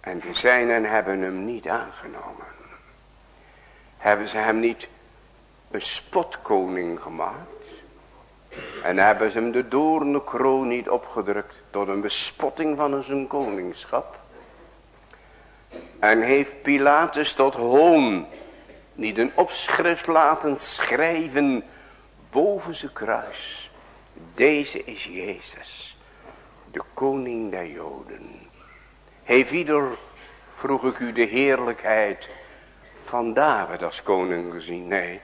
[SPEAKER 2] En de zijnen hebben hem niet aangenomen. Hebben ze hem niet een spotkoning gemaakt? En hebben ze hem de doornenkroon niet opgedrukt tot een bespotting van zijn koningschap? En heeft Pilatus tot hoon niet een opschrift laten schrijven boven zijn kruis. Deze is Jezus, de koning der Joden. Heeft vroeg ik u, de heerlijkheid van David als koning gezien? Nee,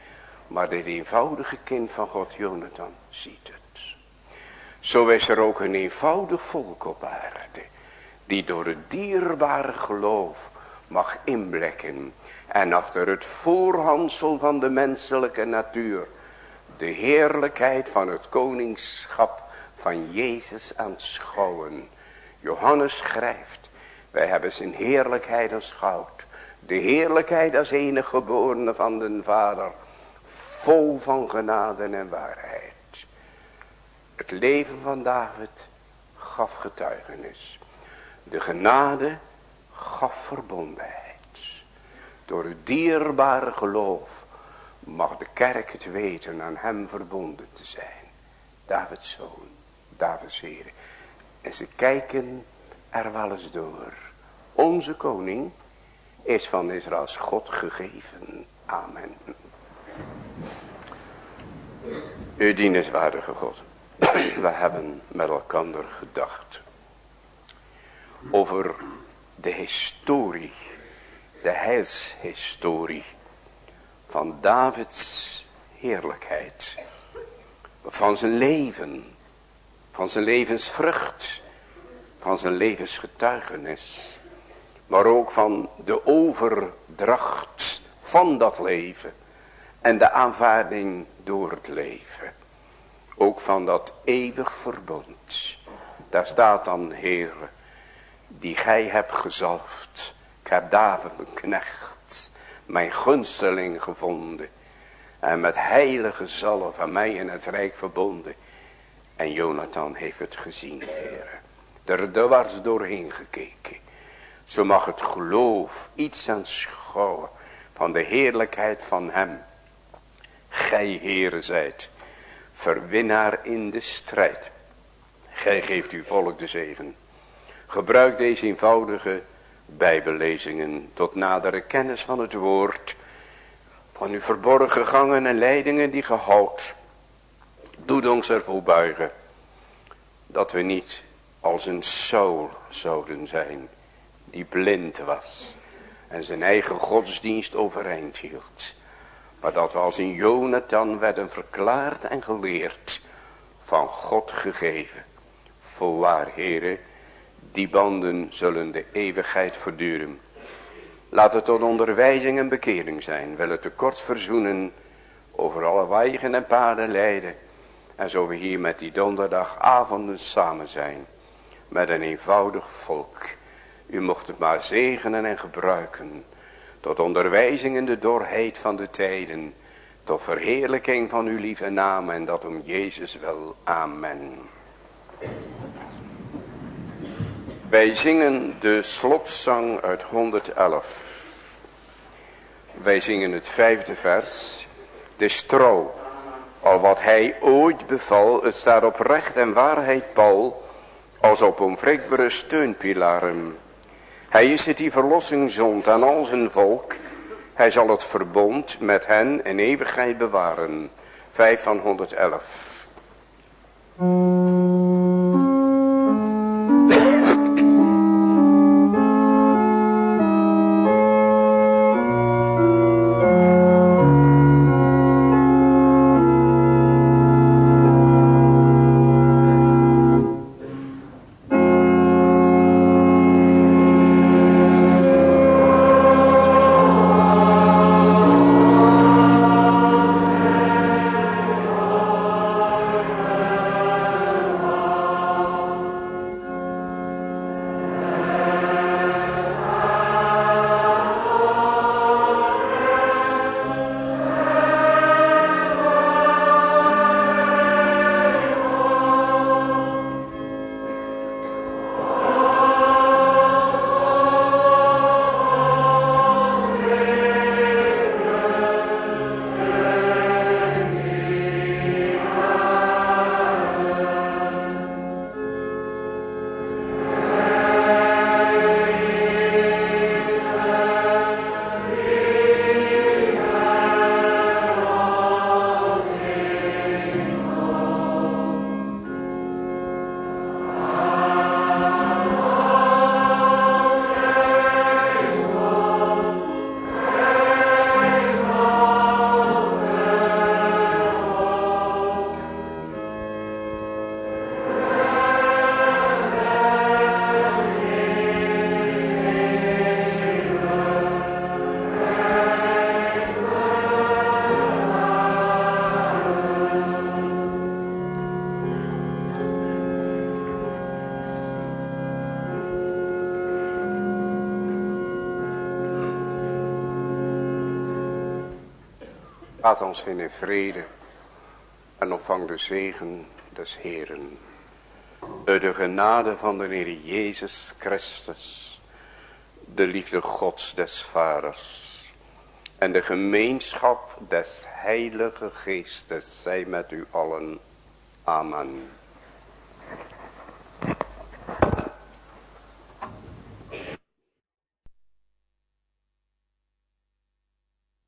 [SPEAKER 2] maar dit eenvoudige kind van God, Jonathan, ziet het. Zo is er ook een eenvoudig volk op aarde. Die door het dierbare geloof mag inblikken. En achter het voorhandsel van de menselijke natuur. De heerlijkheid van het koningschap van Jezus aanschouwen. Johannes schrijft. Wij hebben zijn heerlijkheid aanschouwd. De heerlijkheid als enige geborene van den Vader vol van genade en waarheid. Het leven van David gaf getuigenis. De genade gaf verbondenheid. Door het dierbare geloof mag de kerk het weten aan hem verbonden te zijn. Davids zoon, Davids heren. En ze kijken er wel eens door. Onze koning is van Israëls God gegeven. Amen. U dienenswaardige God. We hebben met elkaar gedacht. Over de historie. De heilshistorie. Van Davids heerlijkheid. Van zijn leven. Van zijn levensvrucht. Van zijn levensgetuigenis. Maar ook van de overdracht van dat leven en de aanvaarding door het leven. Ook van dat eeuwig verbond. Daar staat dan, Heer, die gij hebt gezalfd. Ik heb David, mijn knecht, mijn gunsteling gevonden. En met heilige zalf aan mij in het rijk verbonden. En Jonathan heeft het gezien, Heer. Er was doorheen gekeken. Zo mag het geloof iets aanschouwen van de heerlijkheid van hem Gij Heere zijt, verwinnaar in de strijd. Gij geeft uw volk de zegen. Gebruik deze eenvoudige bijbellezingen tot nadere kennis van het woord. Van uw verborgen gangen en leidingen die gehoudt. Doe ons ervoor buigen. Dat we niet als een Saul zouden zijn. Die blind was. En zijn eigen godsdienst overeind hield. Maar dat we als in Jonathan werden verklaard en geleerd. Van God gegeven. Voorwaar heren. Die banden zullen de eeuwigheid verduren. Laat het tot onderwijzing en bekering zijn. Wil het tekort verzoenen. Over alle weigen en paden leiden. En zo we hier met die donderdagavonden samen zijn. Met een eenvoudig volk. U mocht het maar zegenen en gebruiken tot onderwijzing in de dorheid van de tijden. Tot verheerlijking van uw lieve naam en dat om Jezus wel. Amen. Wij zingen de slotzang uit 111. Wij zingen het vijfde vers. De stro Al wat hij ooit beval, het staat op recht en waarheid Paul, als op onwrikbare steunpilaren. Hij is het die verlossing zond aan al zijn volk. Hij zal het verbond met hen in eeuwigheid bewaren. 5 van 111. Laat ons in vrede en ontvang de zegen des Heeren. De genade van de Heer Jezus Christus, de liefde Gods des Vaders en de gemeenschap des Heilige Geestes zij met u allen. Amen.